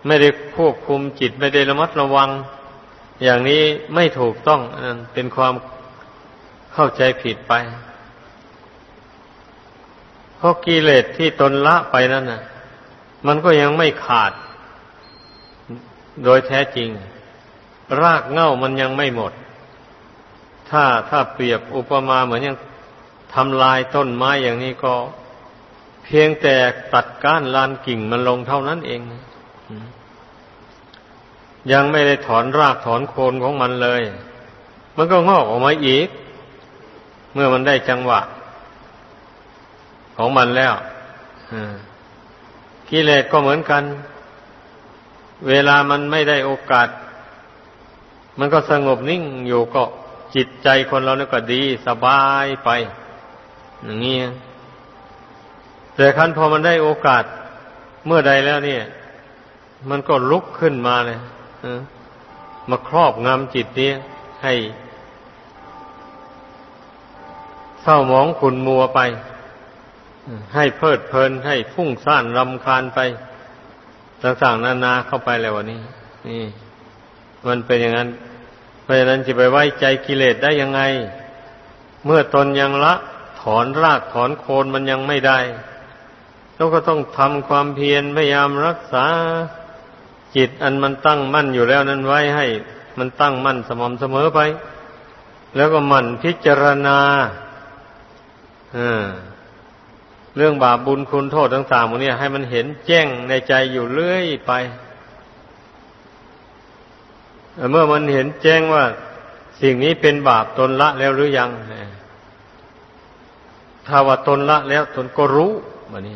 ไม่ได้ควบคุมจิตไม่ได้ระมัดระวัง อย่างนี้ไม่ถูกต้องเป็นความเข้าใจผิดไปเพราะกิเลสที่ตนละไปนั่นนะมันก็ยังไม่ขาด โดยแท้จริง รากเง่ามันยังไม่หมด ถ้าถ้าเปรียบอุปมาเหมือนยังทำลายต้นไม้อย่างนี้ก็ เพียงแต่ตัดก้านลานกิ่งมันลงเท่านั้นเอง ยังไม่ได้ถอนรากถอนโคนของมันเลย มันก็งอกออกมาอีก เมื่อมันได้จังหวะ ของมันแล้วกิเลสก็เหมือนกัน เวลามันไม่ได้โอกาส มันก็สงบนิ่งอยู่ก็จิตใจคนเราเนี่ยก็ดีสบายไป อย่างนี้แต่ครั้นพอมันได้โอกาสเมื่อใดแล้วเนี่ย มันก็ลุกขึ้นมาเลยมาครอบงำจิตนี้ให้เศร้าหมองขุนมัวไป ให้เพลิดเพลินให้ฟุ้งซ่านรำคาญไป ต่างๆนานาเข้าไปแล้ววันนี้ นี่ มันเป็นอย่างนั้น เพราะฉะนั้นจะไปไว้ใจกิเลสได้ยังไง เมื่อตนยังละ ถอนรากถอนโคนมันยังไม่ได้เราก็ต้องทำความเพียรพยายามรักษาจิตอันมันตั้งมั่นอยู่แล้วนั้นไว้ให้ มันตั้งมั่นสม่ำเสมอไป แล้วก็มันพิจารณาเรื่องบาปบุญคุณโทษต่างๆพวกนี้ให้มันเห็นแจ้งในใจอยู่เรื่อยไป เมื่อมันเห็นแจ้งว่าสิ่งนี้เป็นบาปตนละแล้วหรือยังถ้าว่าตนละแล้วตนก็รู้แบบนี้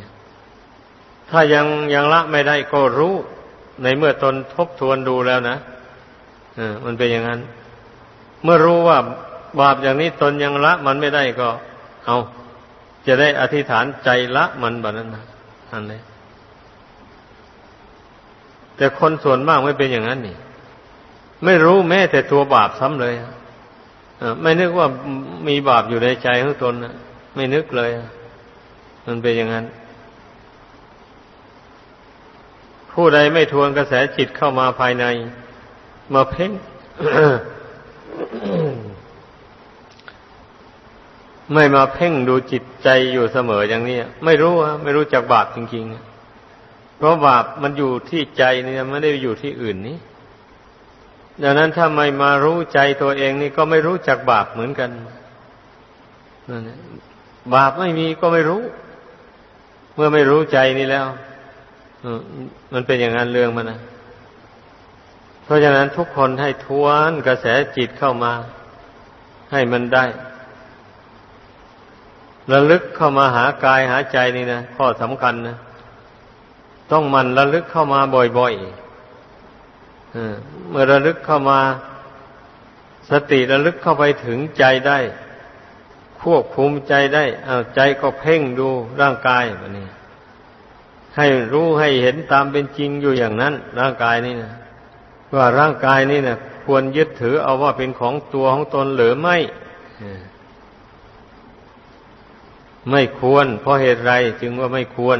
ถ้ายังยังละไม่ได้ก็รู้ ในเมื่อตนทบทวนดูแล้วนะอมันเป็นอย่างนั้น เมื่อรู้ว่าบาปอย่างนี้ตนยังละมันไม่ได้ก็ เอา จะได้อธิษฐานใจละมันแบบนั้นนะอันนี้แต่คนส่วนมากไม่เป็นอย่างนั้นนี่ ไม่รู้แม้แต่ตัวบาปซ้ำเลยไม่นึกว่ามีบาปอยู่ในใจของตนไม่นึกเลย มันเป็นอย่างนั้น ผู้ใดไม่ทวนกระแสจิตเข้ามาภายใน มาเพ่งไม่มาเพ่งดูจิตใจอยู่เสมออย่างนี้ไม่รู้อะไม่รู้จักบาปจริงๆเพราะบาปมันอยู่ที่ใจนี่ไม่ได้อยู่ที่อื่นนี้ ดังนั้นถ้าไม่มารู้ใจตัวเองนี่ก็ไม่รู้จักบาปเหมือนกันนั่นบาปไม่มีก็ไม่รู้ เมื่อไม่รู้ใจนี่แล้วมันเป็นอย่างนั้นเรื่องมันนะเพราะฉะนั้นทุกคนให้ทวนกระแสจิตเข้ามา ให้มันได้ระลึกเข้ามาหากายหาใจนี่นะข้อสำคัญนะต้องมันระลึกเข้ามาบ่อยๆ เมื่อระลึกเข้ามาสติระลึกเข้าไปถึงใจได้ ควบคุมใจได้อาใจก็เพ่งดูร่างกายแบบนี้ ให้รู้ให้เห็นตามเป็นจริงอยู่อย่างนั้น ร่างกายนี่นะว่าร่างกายนี่นะควรยึดถือเอาว่าเป็นของตัวของตนหรือไม่ ไม่ควร เพราะเหตุไรจึงว่าไม่ควร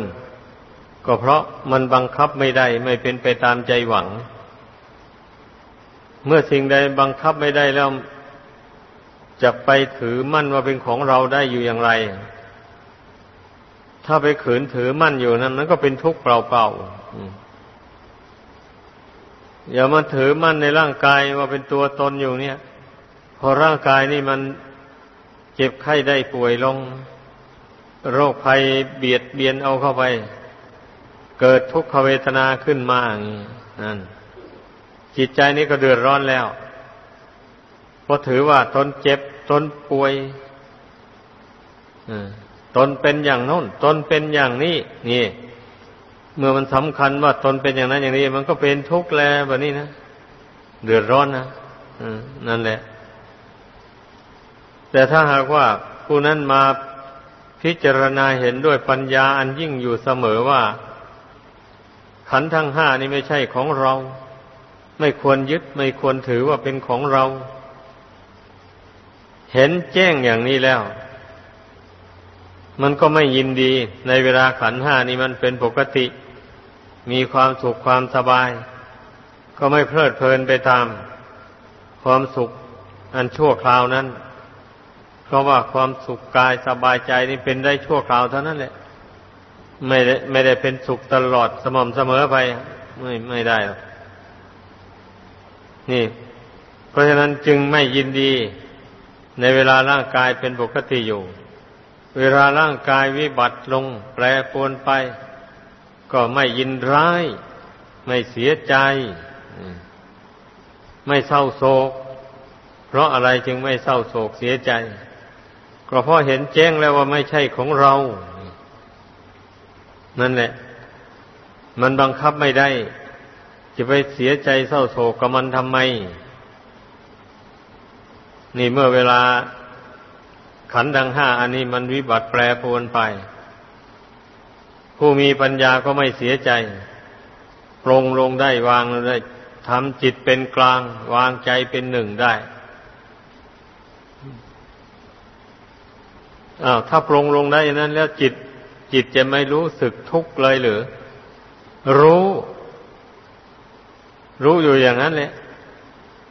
ก็เพราะมันบังคับไม่ได้ ไม่เป็นไปตามใจหวัง เมื่อสิ่งใดบังคับไม่ได้แล้ว จะไปถือมั่นว่าเป็นของเราได้อยู่อย่างไร ถ้าไปขืนถือมั่นอยู่นั้นมันก็เป็นทุกข์เปล่าๆอย่ามาถือมั่นในร่างกายว่าเป็นตัวตนอยู่เนี่ย พอร่างกายนี่มันเจ็บไข้ได้ป่วยลง โรคภัยเบียดเบียนเอาเข้าไป เกิดทุกขเวทนาขึ้นมาอย่างนี้นั่น จิตใจนี้ก็เดือดร้อนแล้วเพราะถือว่าตนเจ็บตนป่วยตนเป็นอย่างโน้น ตนเป็นอย่างนี้ นี่ เมื่อมันสำคัญว่าตนเป็นอย่างนั้นอย่างนี้ มันก็เป็นทุกข์แล้วแบบนี้นะเดือดร้อนนะนั่นแหละ แต่ถ้าหากว่าผู้นั้นมาพิจารณาเห็นด้วยปัญญาอันยิ่งอยู่เสมอว่า ขันทั้งห้านี้ไม่ใช่ของเรา ไม่ควรยึดไม่ควรถือว่าเป็นของเรา เห็นแจ้งอย่างนี้แล้ว มันก็ไม่ยินดีในเวลาขันห้านี้มันเป็นปกติ มีความสุขความสบาย ก็ไม่เพลิดเพลินไปตาม ความสุขอันชั่วคราวนั้น เพราะว่าความสุขกายสบายใจนี่เป็นได้ชั่วคราวเท่านั้นแหละไม่ได้ไม่ได้เป็นสุขตลอดสม่ำเสมอไป ไม่ไม่ได้หรอก นี่ เพราะฉะนั้นจึงไม่ยินดีในเวลาร่างกายเป็นปกติอยู่ เวลาร่างกายวิบัติลงแปรปรวนไป ก็ไม่ยินร้าย ไม่เสียใจ ไม่เศร้าโศก เพราะอะไรจึงไม่เศร้าโศกเสียใจ ก็เพราะเห็นแจ้งแล้วว่าไม่ใช่ของเรา นั่นแหละ มันบังคับไม่ได้ จะไปเสียใจเศร้าโศกกับมันทำไม นี่เมื่อเวลาขันดังห้าอันนี้มันวิบัติแปรปรวนไป ผู้มีปัญญาก็ไม่เสียใจปรงลงได้วางได้ทำจิตเป็นกลาง วางใจเป็นหนึ่งได้อ้าวถ้าปรงลงได้อย่างนั้น แล้วจิต จิตจะไม่รู้สึกทุกข์เลยหรือ รู้ รู้อยู่อย่างนั้นแหละ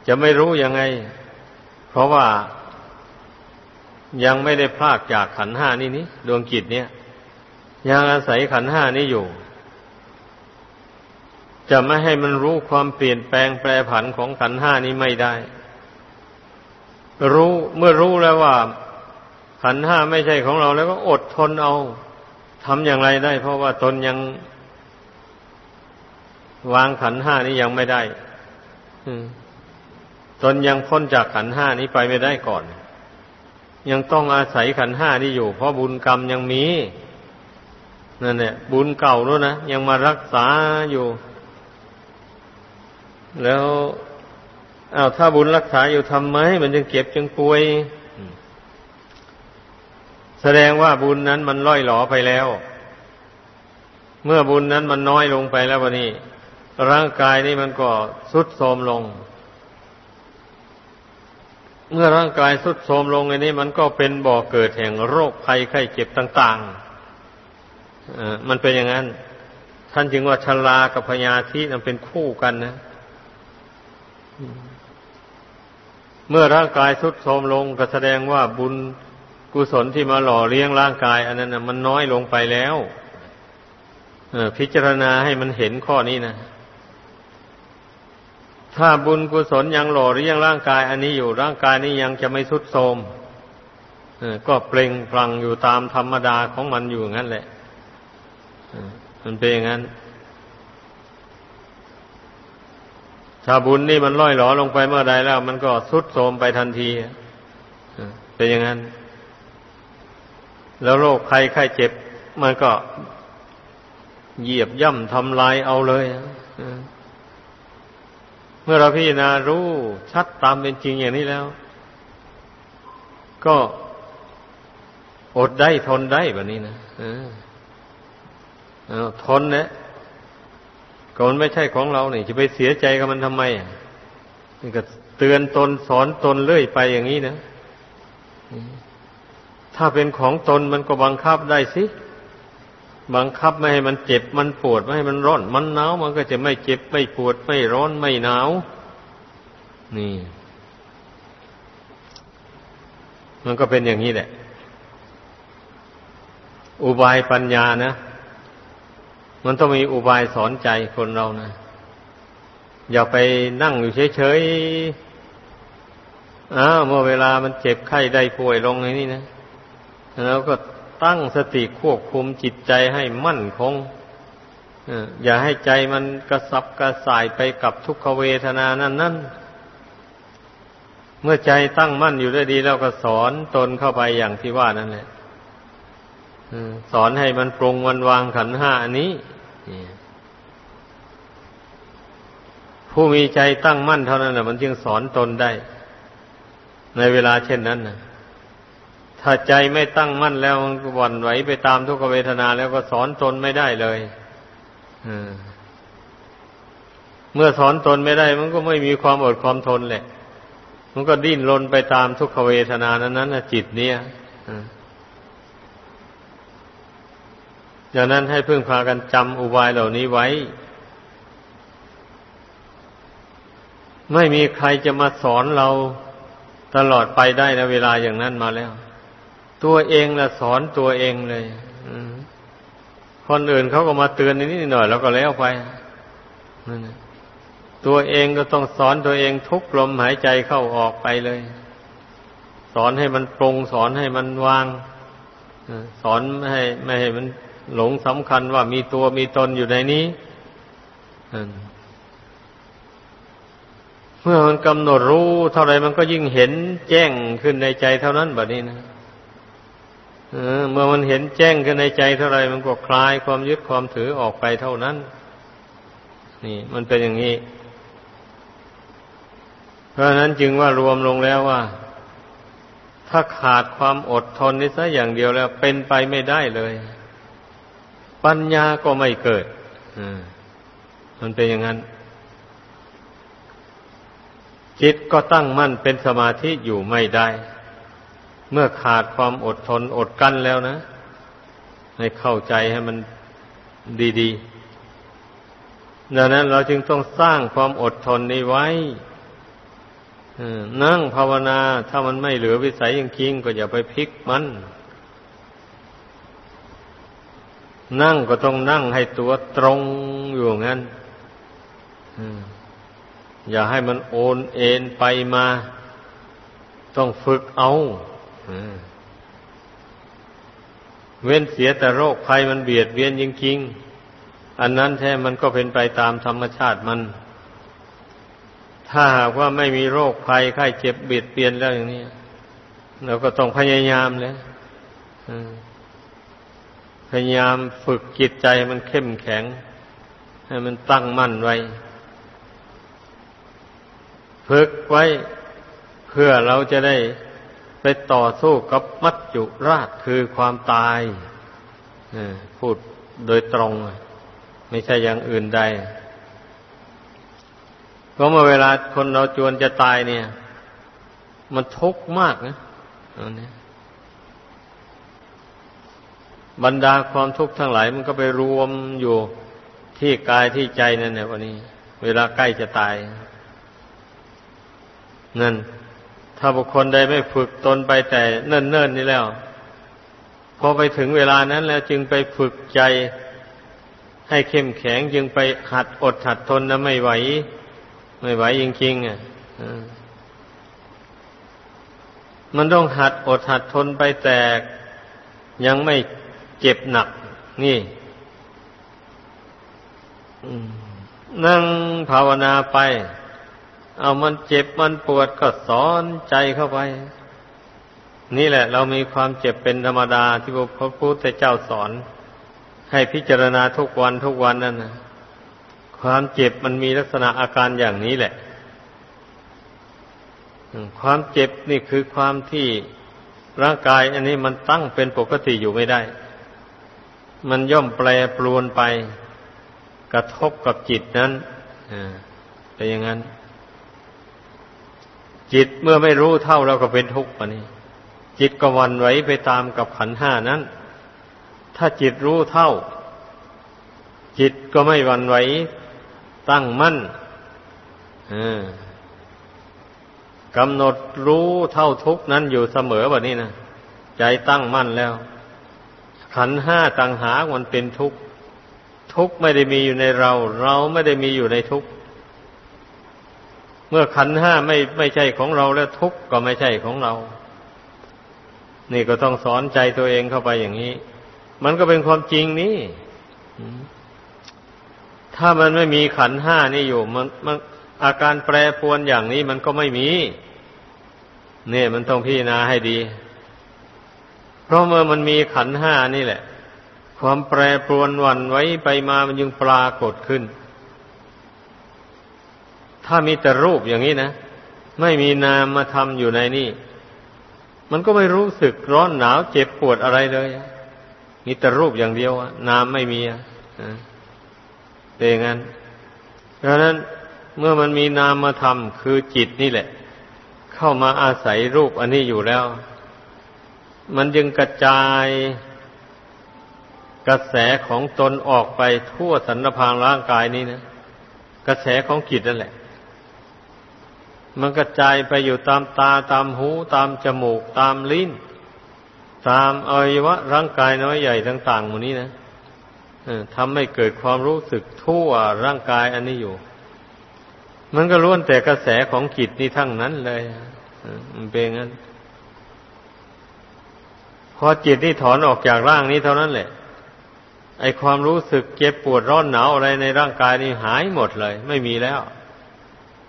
จะไม่รู้ยังไง เพราะว่ายังไม่ได้พลากจากขันห้านี่นี้ดวงจิตเนี่ย ยังอาศัยขันห้านี้อยู่ จะไม่ให้มันรู้ความเปลี่ยนแปลงแปรผันของขันห้านี้ไม่ได้ รู้เมื่อรู้แล้วว่า ขันห้าไม่ใช่ของเราแล้วก็อดทนเอาทำอย่างไรได้ เพราะว่าตนยัง วางขันห้านี้ยังไม่ได้ตนยังพ้นจากขันห้านี้ไปไม่ได้ก่อน ยังต้องอาศัยขันห้านี้อยู่ เพราะบุญกรรมยังมีนั่นแหละบุญเก่านู้นนะยังมารักษาอยู่ แล้วอา้าวถ้าบุญรักษาอยู่ทำไม มันจึงเก็บจึงป่วย แสดงว่าบุญนั้นมันล่อยหลอไปแล้ว เมื่อบุญนั้นมันน้อยลงไปแล้ววันนี้ ร่างกายนี่มันก็สุดโทมลง เมื่อร่างกายสุดโทมลงในนี้ มันก็เป็นบ่อเกิดแห่งโรคภัยไข้เจ็บต่างๆมันเป็นอย่างนั้น ท่านจึงว่าชลากับพยาธิมันเป็นคู่กันนะเมื่อร่างกายทุดโทรมลงก็แสดงว่าบุญกุศลที่มาหล่อเลี้ยงร่างกาย อันนั้นนะมันน้อยลงไปแล้วพิจารณาให้มันเห็นข้อนี้นะ ถ้าบุญกุศลยังหล่อเลี้ยงร่างกาย อันนี้อยู่ร่างกายนี้ยังจะไม่ทุดโทรมก็เปล่งปลังอยู่ตามธรรมดาของมันอยู่งั้นแหละมันเป็นอย่างนั้น ถ้าบุญนี่มันล่อยหลอลงไปเมื่อใดแล้ว มันก็สุดโทมไปทันทีเป็นอย่างนั้น แล้วโรคใครไข้เจ็บ มันก็เหยียบย่ำทำลายเอาเลยเมื่อเราพิจารณารู้ชัดตามเป็นจริงอย่างนี้แล้ว ก็อดได้ทนได้แบบนี้นะทนเนี่ยก็มันไม่ใช่ของเราเนี่ยจะไปเสียใจกับมันทำไมนี่ก็เตือนตนสอนตนเรื่อยไปอย่างนี้นะถ้าเป็นของตนมันก็บังคับได้สิ บังคับไม่ให้มันเจ็บมันปวดไม่ให้มันร้อน มันหนาวมันก็จะไม่เจ็บไม่ปวดไม่ร้อนไม่หนาว นี่ มันก็เป็นอย่างนี้แหละ อุบายปัญญานะ มันต้องมีอุบายสอนใจคนเรานะ อย่าไปนั่งอยู่เฉยๆอ้าวเมื่อเวลามันเจ็บไข้ได้ป่วยลงอย่างนี้นะแล้วก็ ตั้งสติควบคุมจิตใจให้มั่นคงอย่าให้ใจมันกระสับกระส่ายไปกับทุกขเวทนานั่นนั่นเมื่อใจตั้งมั่นอยู่ได้ดีแล้วก็สอนตนเข้าไปอย่างที่ว่านั่นแหละสอนให้มันปรงมันวางขันห้าอันนี้ผู้มีใจตั้งมั่นเท่านั้นแหละมันจึงสอนตนได้ ในเวลาเช่นนั้นนะ ถ้าใจไม่ตั้งมั่นแล้วมันหวั่นไหวไปตามทุกขเวทนาแล้วก็สอนตนไม่ได้เลยเมื่อสอนตนไม่ได้ มันก็ไม่มีความอดความทนแหละ มันก็ดิ้นรนไปตามทุกขเวทนานั้นนั้นจิตเนี่ยดังนั้นให้พึ่งพากันจำอุบายเหล่านี้ไว้ ไม่มีใครจะมาสอนเราตลอดไปได้นะเวลาอย่างนั้นมาแล้ว ตัวเองละสอนตัวเองเลยคนอื่นเขาก็มาเตือนนิดหน่อยแล้วก็แล้วไปตัวเองก็ต้องสอนตัวเองทุกลมหายใจเข้าออกไปเลย สอนให้มันปรงสอนให้มันวางสอนไม่ให้ไม่ให้มันหลงสำคัญว่ามีตัวมีตนอยู่ในนี้เมื่อมันกำหนดรู้เท่าไรมันก็ยิ่งเห็นแจ้งขึ้นในใจเท่านั้นแบบนี้นะ เมื่อมันเห็นแจ้งขึ้นในใจเท่าไรมันก็คลายความยึดความถือออกไปเท่านั้น นี่ มันเป็นอย่างนี้ เพราะนั้นจึงว่ารวมลงแล้วว่า ถ้าขาดความอดทนนี่ซะอย่างเดียวแล้ว เป็นไปไม่ได้เลย ปัญญาก็ไม่เกิดมันเป็นอย่างนั้น จิตก็ตั้งมั่นเป็นสมาธิอยู่ไม่ได้ เมื่อขาดความอดทนอดกั้นแล้วนะ ให้เข้าใจให้มันดีๆดังนั้นเราจึงต้องสร้างความอดทนนี้ไว้นั่งภาวนา ถ้ามันไม่เหลือวิสัยจริงๆก็อย่าไปพลิกมัน นั่งก็ต้องนั่งให้ตัวตรงอยู่งั้นอย่าให้มันโอนเอ็นไปมา ต้องฝึกเอา เว้นเสียแต่โรคภัยมันเบียดเบียนจริงๆ อันนั้นแท้มันก็เป็นไปตามธรรมชาติมัน ถ้าหากว่าไม่มีโรคภัยไข้เจ็บเบียดเบียนแล้วอย่างนี้เราก็ต้องพยายามเลยพยายามฝึกจิตใจมันเข้มแข็ง ให้มันตั้งมั่นไว้ ฝึกไว้เพื่อเราจะได้ ไปต่อสู้กับมัจจุราชคือความตายพูดโดยตรง ไม่ใช่อย่างอื่นใดเพราะเมื่อเวลาคนเราจวนจะตายเนี่ย มันทุกข์มากนะบรรดาความทุกข์ทั้งหลายมันก็ไปรวมอยู่ที่กายที่ใจนั่นแหละวันนี้ เวลาใกล้จะตาย นั่น ถ้าบุคคลใดไม่ฝึกตนไปแต่เนิ่นๆนี่แล้ว พอไปถึงเวลานั้นแล้วจึงไปฝึกใจให้เข้มแข็งจึงไปหัดอดหัดทนนะไม่ไหว ไม่ไหวจริงๆอะมันต้องหัดอดหัดทนไปแต่ยังไม่เจ็บหนัก นี่นั่งภาวนาไป เอามันเจ็บมันปวดก็สอนใจเข้าไป นี่แหละ เรามีความเจ็บเป็นธรรมดาที่พระพุทธเจ้าสอน ให้พิจารณาทุกวันทุกวันนั่นนะความเจ็บมันมีลักษณะอาการอย่างนี้แหละ ความเจ็บนี่คือความที่ร่างกายอันนี้มันตั้งเป็นปกติอยู่ไม่ได้ มันย่อมแปรปรวนไป กระทบกับจิตนั้นเป็นอย่างนั้น จิตเมื่อไม่รู้เท่าเราก็เป็นทุกข์ปะนี่จิตก็วันไหวไปตามกับขันห้านั้น ถ้าจิตรู้เท่า จิตก็ไม่วันไหวตั้งมั่นกำหนดรู้เท่าทุกนั้นอยู่เสมอแบบนี้นะใจตั้งมั่นแล้ว ขันห้าต่างหากมันเป็นทุกข์ทุกข์ไม่ได้มีอยู่ในเรา เราไม่ได้มีอยู่ในทุกข์ เมื่อขันห้าไม่ไม่ใช่ของเราแล้วทุกข์ก็ไม่ใช่ของเรา นี่ก็ต้องสอนใจตัวเองเข้าไปอย่างนี้ มันก็เป็นความจริงนี่ ถ้ามันไม่มีขันห้านี่อยู่ มันมันอาการแปรปวนอย่างนี้มันก็ไม่มีเนี่ยมันต้องพิจารณาให้ดี เพราะเมื่อมันมีขันห้านี่แหละ ความแปรปรวนวันไว้ไปมามันยังปรากฏขึ้น ถ้ามีแต่รูปอย่างนี้นะ ไม่มีนามมาทำอยู่ในนี่ มันก็ไม่รู้สึกร้อนหนาวเจ็บปวดอะไรเลยมีแต่รูปอย่างเดียว นามไม่มีอะเป็นอย่างนั้นเพราะนั้นเมื่อมันมีนามธรรมคือจิตนี่แหละ เข้ามาอาศัยรูปอันนี้อยู่แล้ว มันจึงกระจายกระแสของตนออกไปทั่วสันพางร่างกายนี้นะกระแสของจิตนั่นแหละ มันกระจายไปอยู่ตามตาตามหู ตามจมูก ตามลิ้น ตามอวัยวะร่างกายน้อยใหญ่ต่างๆหมดนี้นะทำให้เกิดความรู้สึกทั่วร่างกายอันนี้อยู่ มันก็ล้วนแต่กระแสของจิตนี่ทั้งนั้นเลยมันเป็นงั้นพอจิตนี่ถอนออกจากร่างนี้เท่านั้นแหละ ไอความรู้สึกเจ็บปวดร้อนหนาวอะไรในร่างกายนี่หายหมดเลย ไม่มีแล้ว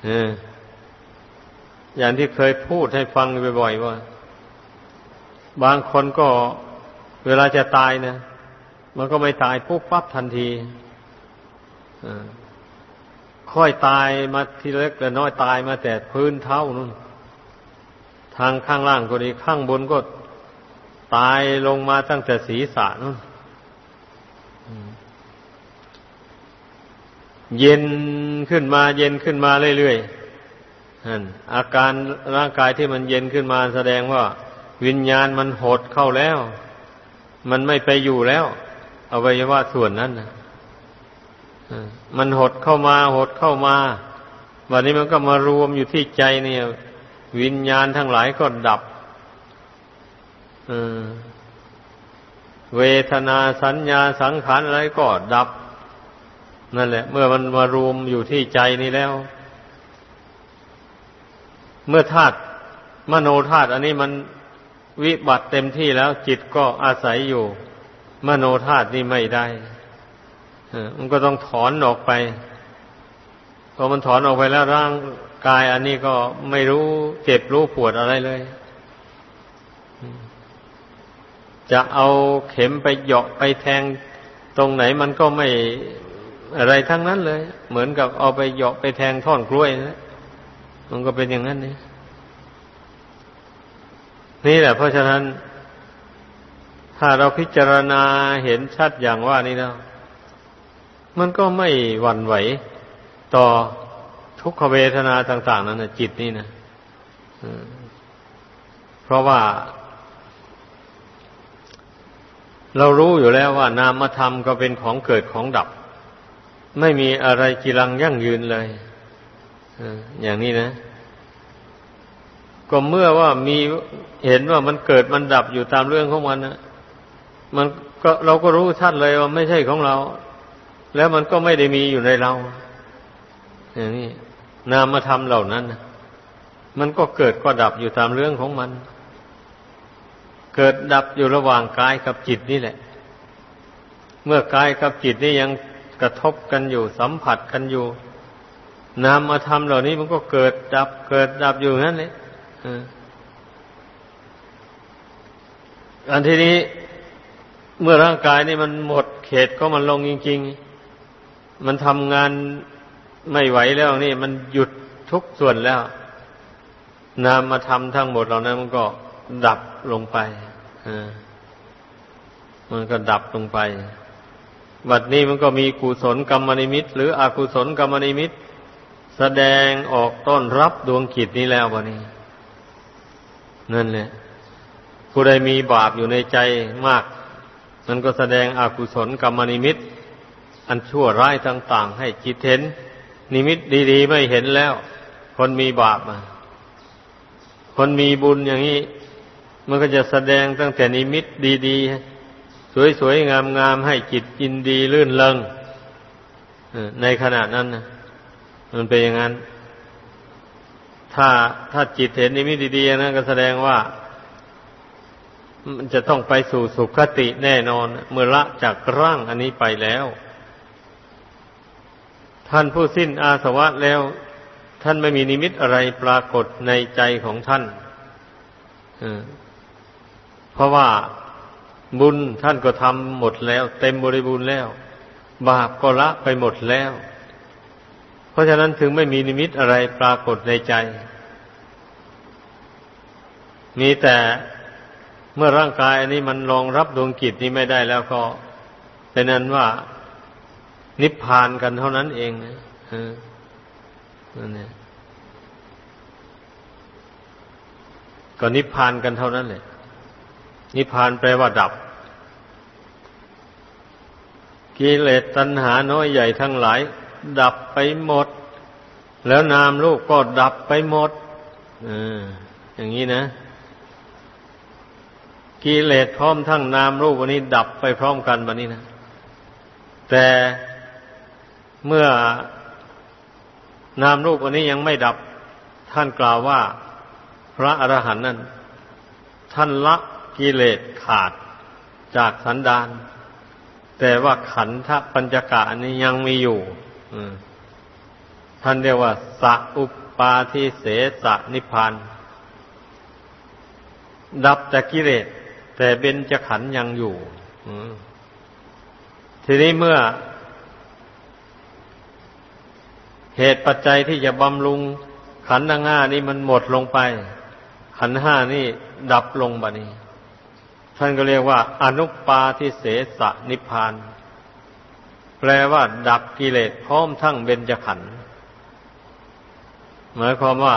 อ อย่างที่เคยพูดให้ฟังบ่อยๆว่า บางคนก็เวลาจะตายนะมันก็ไม่ตายปุ๊บปั๊บทันทีค่อยตายมาทีเล็กแต่น้อยตายมาแต่พื้นเท้านู่นทางข้างล่างก็ดีข้างบนก็ตายลงมาตั้งแต่ศีรษะนู่นเย็นขึ้นมาเย็นขึ้นมาเรื่อยๆ อาการร่างกายที่มันเย็นขึ้นมาแสดงว่า วิญญาณมันหดเข้าแล้ว มันไม่ไปอยู่แล้วอาไว้ว่าส่วนนั้นนะมันหดเข้ามาหดเข้ามาวันนี้มันก็มารวมอยู่ที่ใจเนี่ย วิญญาณทั้งหลายก็ดับเวทนาสัญญาสังขารอะไรก็ดับ นั่นแหละ เมื่อมันมารวมอยู่ที่ใจนี้แล้ว เมื่อธาตุมโนธาตุอันนี้มันวิบัติเต็มที่แล้ว จิตก็อาศัยอยู่ มโนธาตุนี่ไม่ได้มันก็ต้องถอนออกไปพอมันถอนออกไปแล้วร่างกายอันนี้ก็ไม่รู้เจ็บรู้ปวดอะไรเลย จะเอาเข็มไปเหยาะไปแทงตรงไหนมันก็ไม่อะไรทั้งนั้นเลย เหมือนกับเอาไปเหยาะไปแทงท่อนกล้วยนะ มันก็เป็นอย่างนั้นนี่นี่แหละ เพราะฉะนั้น ถ้าเราพิจารณาเห็นชัดอย่างว่านี้แล้วมันก็ไม่หวั่นไหว ต่อทุกขเวทนาต่าง ๆ นั้นนะจิตนี่นะเพราะว่า เรารู้อยู่แล้วว่านามธรรมก็เป็นของเกิดของดับ ไม่มีอะไรกีรังยั่งยืนเลย อย่างนี้นะ ก็เมื่อว่ามีเห็นว่ามันเกิดมันดับอยู่ตามเรื่องของมันนะมันก็เราก็รู้ชัดเลยว่าไม่ใช่ของเรา แล้วมันก็ไม่ได้มีอยู่ในเรา อย่างนี้นามธรรมเหล่านั้นมันก็เกิดก็ดับอยู่ตามเรื่องของมัน เกิดดับอยู่ระหว่างกายกับจิตนี่แหละ เมื่อกายกับจิตนี่ยังกระทบกันอยู่สัมผัสกันอยู่ นามธรรมเหล่านี้มันก็เกิดดับ เกิดดับอยู่นั่นเลยอันทีนี้เมื่อร่างกายนี่มันหมดเขตก็มันลงจริง ๆ มันทำงานไม่ไหวแล้วนี่ มันหยุดทุกส่วนแล้ว นามมาทำทั้งหมดเหล่านั้น มันก็ดับลงไปมันก็ดับลงไปบัดนี้มันก็มีกุศลกรรมนิมิต หรืออกุศลกรรมนิมิต แสดงออกต้อนรับดวงกิจนี้แล้ววันนี้นั่นแหละผู้ใดมีบาปอยู่ในใจมาก มันก็แสดงอกุศลกรรมนิมิต อันชั่วร้ายต่าง ๆ ให้จิตเห็น นิมิตดี ๆ ไม่เห็นแล้ว คนมีบาปคนมีบุญอย่างนี้ มันก็จะแสดงตั้งแต่นิมิตดีๆ สวยๆ งามๆ ให้จิตยินดีลื่นเลงในขณะนั้นนะ มันเป็นอย่างนั้น ถ้าถ้าจิตเห็นนิมิตดีๆนั้นก็แสดงว่า มันจะต้องไปสู่สุคติแน่นอน เมื่อละจากร่างอันนี้ไปแล้ว ท่านผู้สิ้นอาสวะแล้ว ท่านไม่มีนิมิตอะไรปรากฏในใจของท่านเพราะว่าบุญท่านก็ทำหมดแล้ว เต็มบริบูรณ์แล้ว บาปก็ละไปหมดแล้ว ราะฉะนั้นถึงไม่มีนิมิตอะไรปรากฏในใจ มีแต่เมื่อร่างกายอันนี้มันรองรับดวงกิจนี้ไม่ได้แล้วก็เป็นนั้นว่านิพพานกันเท่านั้นเองนะนั่นเนี่ยก็นิพพานกันเท่านั้นเลยนิพพานแปลว่าดับ กิเลสตัณหาน้อยใหญ่ทั้งหลาย ดับไปหมด แล้วนามลูกก็ดับไปหมดออย่างนี้นะกิเลสพร้อมทั้งนามรูปวันนี้ดับไปพร้อมกันวันนี้นะ แต่เมื่อนามรูปวันนี้ยังไม่ดับ ท่านกล่าวว่า พระอรหันต์นั้น ท่านละกิเลสขาดจากสันดาน แต่ว่าขันธปัญจกะนี้ยังมีอยู่ ท่านเรียกว่าสัอุปปาทิเสสนิพานดับจากกิเลสแต่เบญจขันธ์ยังอยู่ทีนี้เมื่อ เหตุปัจจัยที่จะบำรุงขันธ์ห้านี่มันหมดลงไป ขันธ์ห้านี่ดับลงบะนี้ ท่านก็เรียกว่า อนุปาทิเสสนิพาน แปลว่า ดับกิเลสพร้อมทั้งเบญจขันธ์หมายความว่า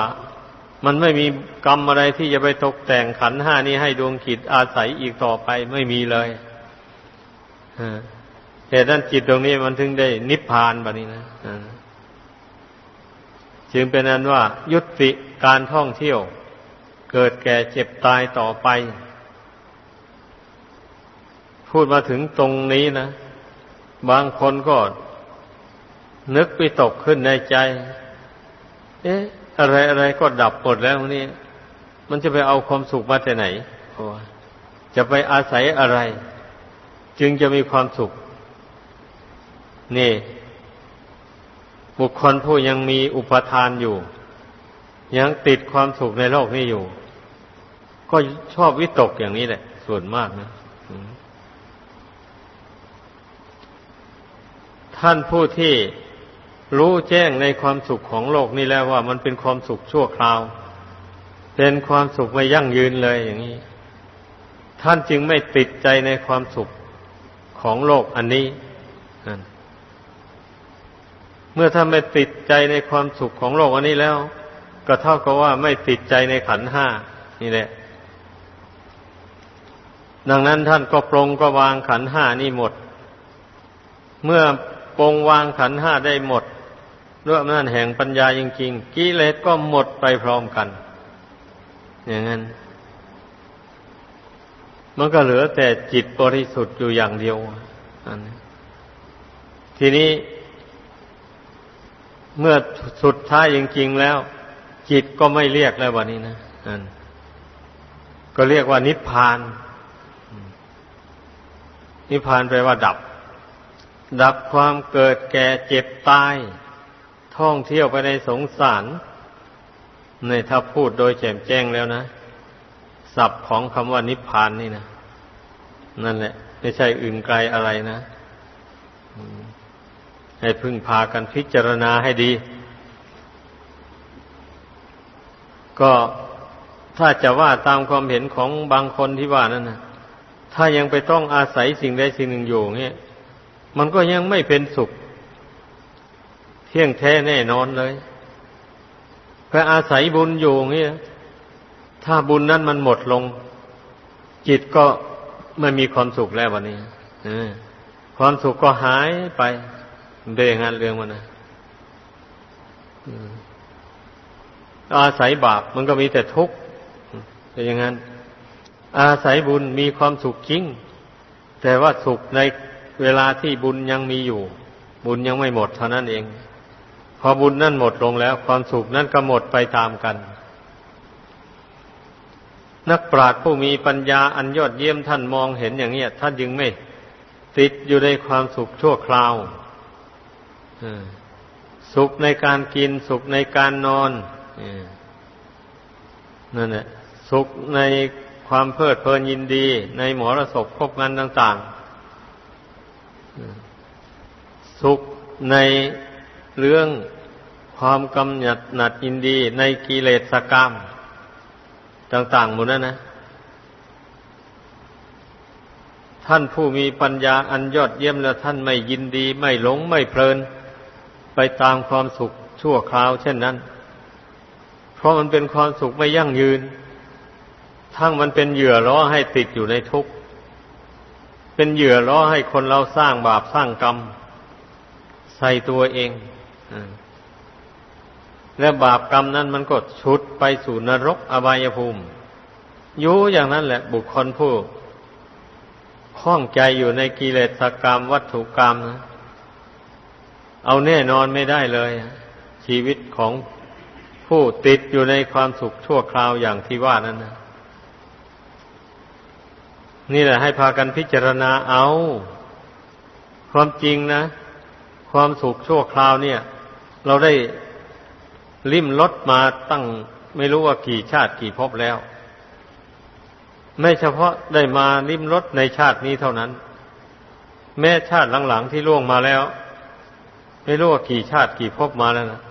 มันไม่มีกรรมอะไรที่จะไปตกแต่งขันห้านี้ให้ดวงจิตอาศัยอีกต่อไปไม่มีเลยเหตุนั้นจิตตรงนี้มันถึงได้นิพพานแบบนี้นะจึงเป็นนั้นว่า ยุติการท่องเที่ยว เกิดแก่เจ็บตายต่อไป พูดมาถึงตรงนี้นะ บางคนก็นึกไปตกขึ้นในใจ เอ๊ะ อะไรอะไรก็ดับหมดแล้วนี่ มันจะไปเอาความสุขมาจากไหน จะไปอาศัยอะไร จึงจะมีความสุข นี่ บุคคลผู้ยังมีอุปทานอยู่ ยังติดความสุขในโลกนี้อยู่ ก็ชอบวิตกอย่างนี้แหละ ส่วนมากนะ ท่านผู้ที่รู้แจ้งในความสุขของโลกนี้แล้วว่ามันเป็นความสุขชั่วคราว เป็นความสุขไม่ยั่งยืนเลยอย่างนี้ ท่านจึงไม่ติดใจในความสุขของโลกอันนี้ เมื่อท่านไม่ติดใจในความสุขของโลกอันนี้แล้ว ก็เท่ากับว่าไม่ติดใจในขันห้านี่แหละ ดังนั้นท่านก็ปรงก็วางขันห้านี่หมด เมื่อ ปรงวางขันห้าได้หมด ด้วยอำนาจแห่งปัญญาจริงๆกิเลสก็หมดไปพร้อมกัน อย่างนั้น มันก็เหลือแต่จิตบริสุทธิ์อยู่อย่างเดียวอันนี้ทีนี้ เมื่อสุดท้ายจริงๆแล้ว จิตก็ไม่เรียกแล้ววันนี้นะอันก็เรียกว่านิพพาน นิพพานแปลว่าดับ ดับความเกิดแก่เจ็บตาย ท่องเที่ยวไปในสงสารในถ้าพูดโดยแจ่มแจ้งแล้วนะศัพท์ของคำว่านิพพานนี่นะนั่นแหละ ไม่ใช่อื่นไกลอะไรนะให้พึ่งพากันพิจารณาให้ดี ก็ถ้าจะว่าตามความเห็นของบางคนที่ว่านั่นนะถ้ายังไปต้องอาศัยสิ่งใดสิ่งหนึ่งอยู่เงี้ย มันก็ยังไม่เป็นสุข เที่ยงแท้แน่นอนเลยเพื่ออาศัยบุญอยู่เงี้ยถ้าบุญนั้นมันหมดลง จิตก็ไม่มีความสุขแล้ววันนี้ความสุขก็หายไปเด้งานเรื่องมันนะอาศัยบาปมันก็มีแต่ทุกข์เป็นอย่างนั้น อาศัยบุญมีความสุขจริง แต่ว่าสุขใน เวลาที่บุญยังมีอยู่ บุญยังไม่หมดเท่านั้นเอง พอบุญนั่นหมดลงแล้ว ความสุขนั่นก็หมดไปตามกัน นักปราชญ์ผู้มีปัญญาอันยอดเยี่ยมท่านมองเห็นอย่างนี้ท่านยึงไม่ติดอยู่ในความสุขชั่วคราวสุขในการกินสุขในการนอนนั่นแหละสุขในความเพลิดเพลินยินดี ในหมอระศพพบกันต่าง ๆ สุขในเรื่องความกำหนัดหนัดยินดีในกิเลสกรรม ต่างๆหมดนั้นนะ ท่านผู้มีปัญญาอันยอดเยี่ยมแล้วท่านไม่ยินดีไม่หลงไม่เพลิน ไปตามความสุขชั่วคราว เช่นนั้น เพราะมันเป็นความสุขไม่ยั่งยืน ทั้งมันเป็นเหยื่อล้อให้ติดอยู่ในทุกข์ เป็นเหยื่อล้อให้คนเราสร้างบาปสร้างกรรม ส่ตัวเองและบาปกรรมนั้นมันก็ชุดไปสู่นรกอบายภูมิอยู่อย่างนั้นแหละ บุคคลผู้ข้องใจอยู่ในกิเลสกรรมวัตถุกรรมนะเอาแน่นอนไม่ได้เลย ชีวิตของผู้ติดอยู่ในความสุขชั่วคราวอย่างที่ว่านั้นนะนี่แหละให้พากันพิจารณาเอา ความจริงนะ ความสุขชั่วคราวเนี่ย เราได้ริมรถมาตั้งไม่รู้ว่ากี่ชาติกี่ภพแล้ว ไม่เฉพาะได้มาริมรถในชาตินี้เท่านั้น แม้ชาติหลังๆที่ล่วงมาแล้ว ไม่รู้ว่ากี่ชาติกี่ภพมาแล้วนะ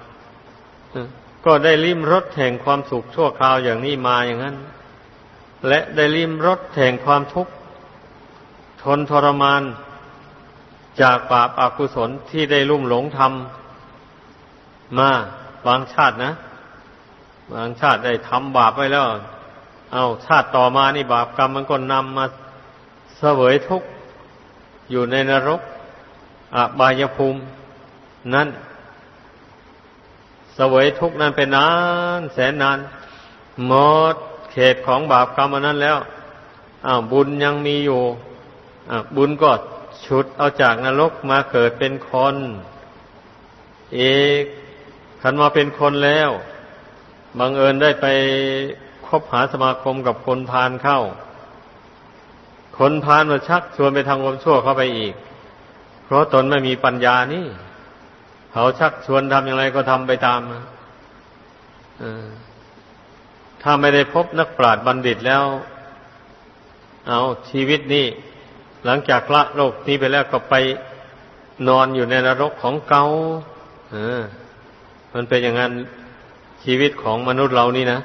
ก็ได้ริมรถแห่งความสุขชั่วคราวอย่างนี้มาอย่างนั้น และได้ริมรถแห่งความทุกข์ทนทรมาน จากบาปอากุศลที่ได้ลุ่มหลงทำมาบางชาตินะ บางชาติได้ทำบาปไว้แล้ว เอาชาติต่อมานี่บาปกรรมมันก็นำมาเสวยทุกข์อยู่ในนรกอบายภูมิ นั่นเสวยทุกข์นั้นเป็นนานแสนนานหมดเขตของบาปกรรมอันนั้นแล้วอ้าวบุญยังมีอยู่บุญก็ ชุดเอาจากนรกมาเกิดเป็นคน เอกขันมาเป็นคนแล้วบังเอิญได้ไปคบหาสมาคมกับคนพานเข้า คนพานมาชักชวนไปทางความชั่วเข้าไปอีก เพราะตนไม่มีปัญญานี่ เขาชักชวนทำอย่างไรก็ทำไปตามถ้าไม่ได้พบนักปราชญ์บัณฑิตแล้ว เอาชีวิตนี้ หลังจากละโลกนี้ไปแล้วก็ไปนอนอยู่ในนรกของเกาเออ มันเป็นอย่างนั้นชีวิตของมนุษย์เรานี่นะ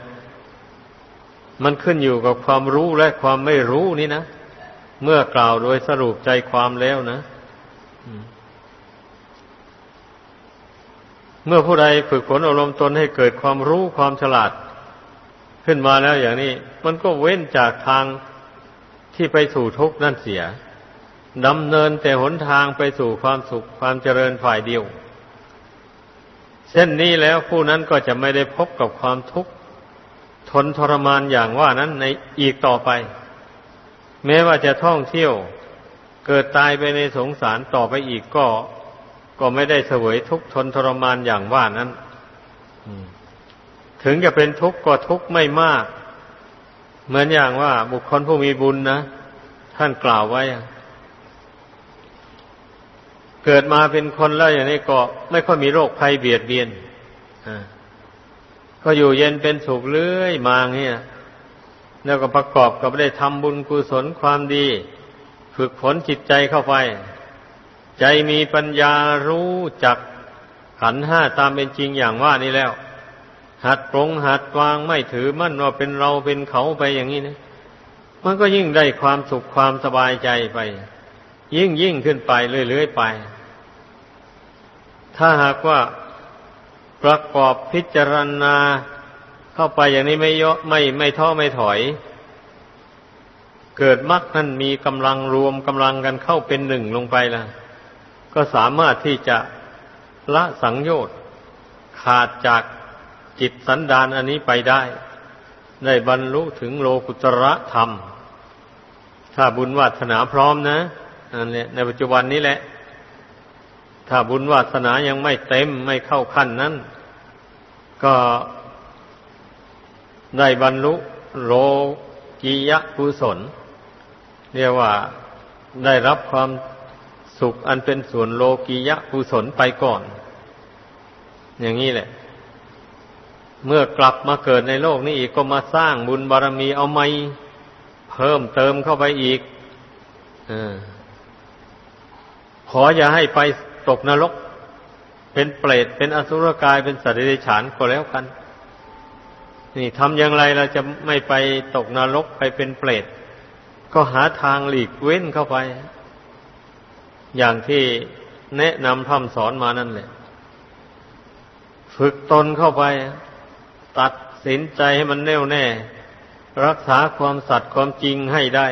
มันขึ้นอยู่กับความรู้และความไม่รู้นี่นะ เมื่อกล่าวโดยสรุปใจความแล้วนะ เมื่อผู้ใดฝึกฝนอารมณ์ตนให้เกิดความรู้ความฉลาด ขึ้นมาแล้วอย่างนี้ มันก็เว้นจากทางที่ไปสู่ทุกข์นั่นเสีย ดำเนินแต่หนทางไปสู่ความสุขความเจริญฝ่ายเดียว เช่นนี้แล้วผู้นั้นก็จะไม่ได้พบกับความทุกข์ทนทรมานอย่างว่านั้นในอีกต่อไป แม้ว่าจะท่องเที่ยวเกิดตายไปในสงสารต่อไปอีกก็ ก็ไม่ได้เสวยทุกข์ทนทรมานอย่างว่านั้นถึงจะเป็นทุกข์ก็ทุกข์ไม่มาก เหมือนอย่างว่าบุคคลผู้มีบุญนะ ท่านกล่าวไว้ เกิดมาเป็นคนแล้วอย่างนี้ก็ไม่ค่อยมีโรคภัยเบียดเบียนก็อยู่เย็นเป็นสุขเรื่อยมาเนี่ยแล้วก็ประกอบกับได้ทำบุญกุศลความดี ฝึกฝนจิตใจเข้าไป ใจมีปัญญารู้จักขันห้าตามเป็นจริงอย่างว่านี้แล้ว หัดปรงหัดวางไม่ถือมั่นว่าเป็นเราเป็นเขาไปอย่างนี้นะมันก็ยิ่งได้ความสุขความสบายใจไป ยิ่งยิ่งขึ้นไปเรื่อยๆไป ถ้าหากว่าประกอบพิจารณาเข้าไปอย่างนี้ไม่เยอะไม่ไม่ท้อไม่ถอย เกิดมรรคนั้นมีกำลังรวมกำลังกันเข้าเป็นหนึ่งลงไปละก็สามารถที่จะละสังโยชน์ขาดจากจิตสันดานอันนี้ไปได้ ได้บรรลุถึงโลกุตระธรรม ถ้าบุญวาสนาพร้อมนะอันนี้ในปัจจุบันนี้แหละ ถ้าบุญวาสนายังไม่เต็มไม่เข้าขั้นนั้น ก็ได้บรรลุโลกียะกุศล เรียกว่าได้รับความสุขอันเป็นส่วนโลกียะกุศลไปก่อน อย่างนี้แหละ เมื่อกลับมาเกิดในโลกนี้อีกก็มาสร้างบุญบารรมีเอาไม่เพิ่มเติมเข้าไปอีกอขออย่าให้ไป ตกนรก เป็นเปรตเป็นอสุรกายเป็นสัตว์เดรัจฉานก็แล้วกัน นี่ทำอย่างไรเราจะไม่ไปตกนรกไปเป็นเปรตก็หาทางหลีกเว้นเข้าไป อย่างที่แนะนำทำสอนมานั่นแหละ ฝึกตนเข้าไป ตัดสินใจให้มันแน่วแน่ รักษาความสัตย์ความจริงให้ได้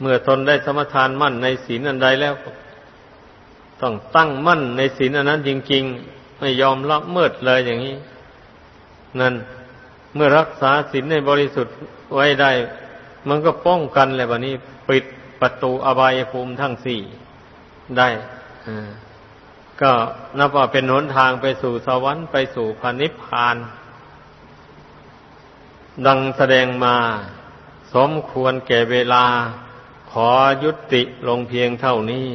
เมื่อตนได้สมทานมั่นในศีลอันใดแล้ว ต้องตั้งมั่นในศีลอันนั้นจริง ๆ ไม่ยอมละเมิดเลยอย่างนี้ นั่นเมื่อรักษาศีลในบริสุทธิ์ไว้ได้ มันก็ป้องกันเลยแบบนี้ ปิดประตูอบายภูมิทั้งสี่ได้ก็นับว่าเป็นหนทางไปสู่สวรรค์ไปสู่พานิพพาน ดังแสดงมา สมควรแก่เวลา ขอยุติลงเพียงเท่านี้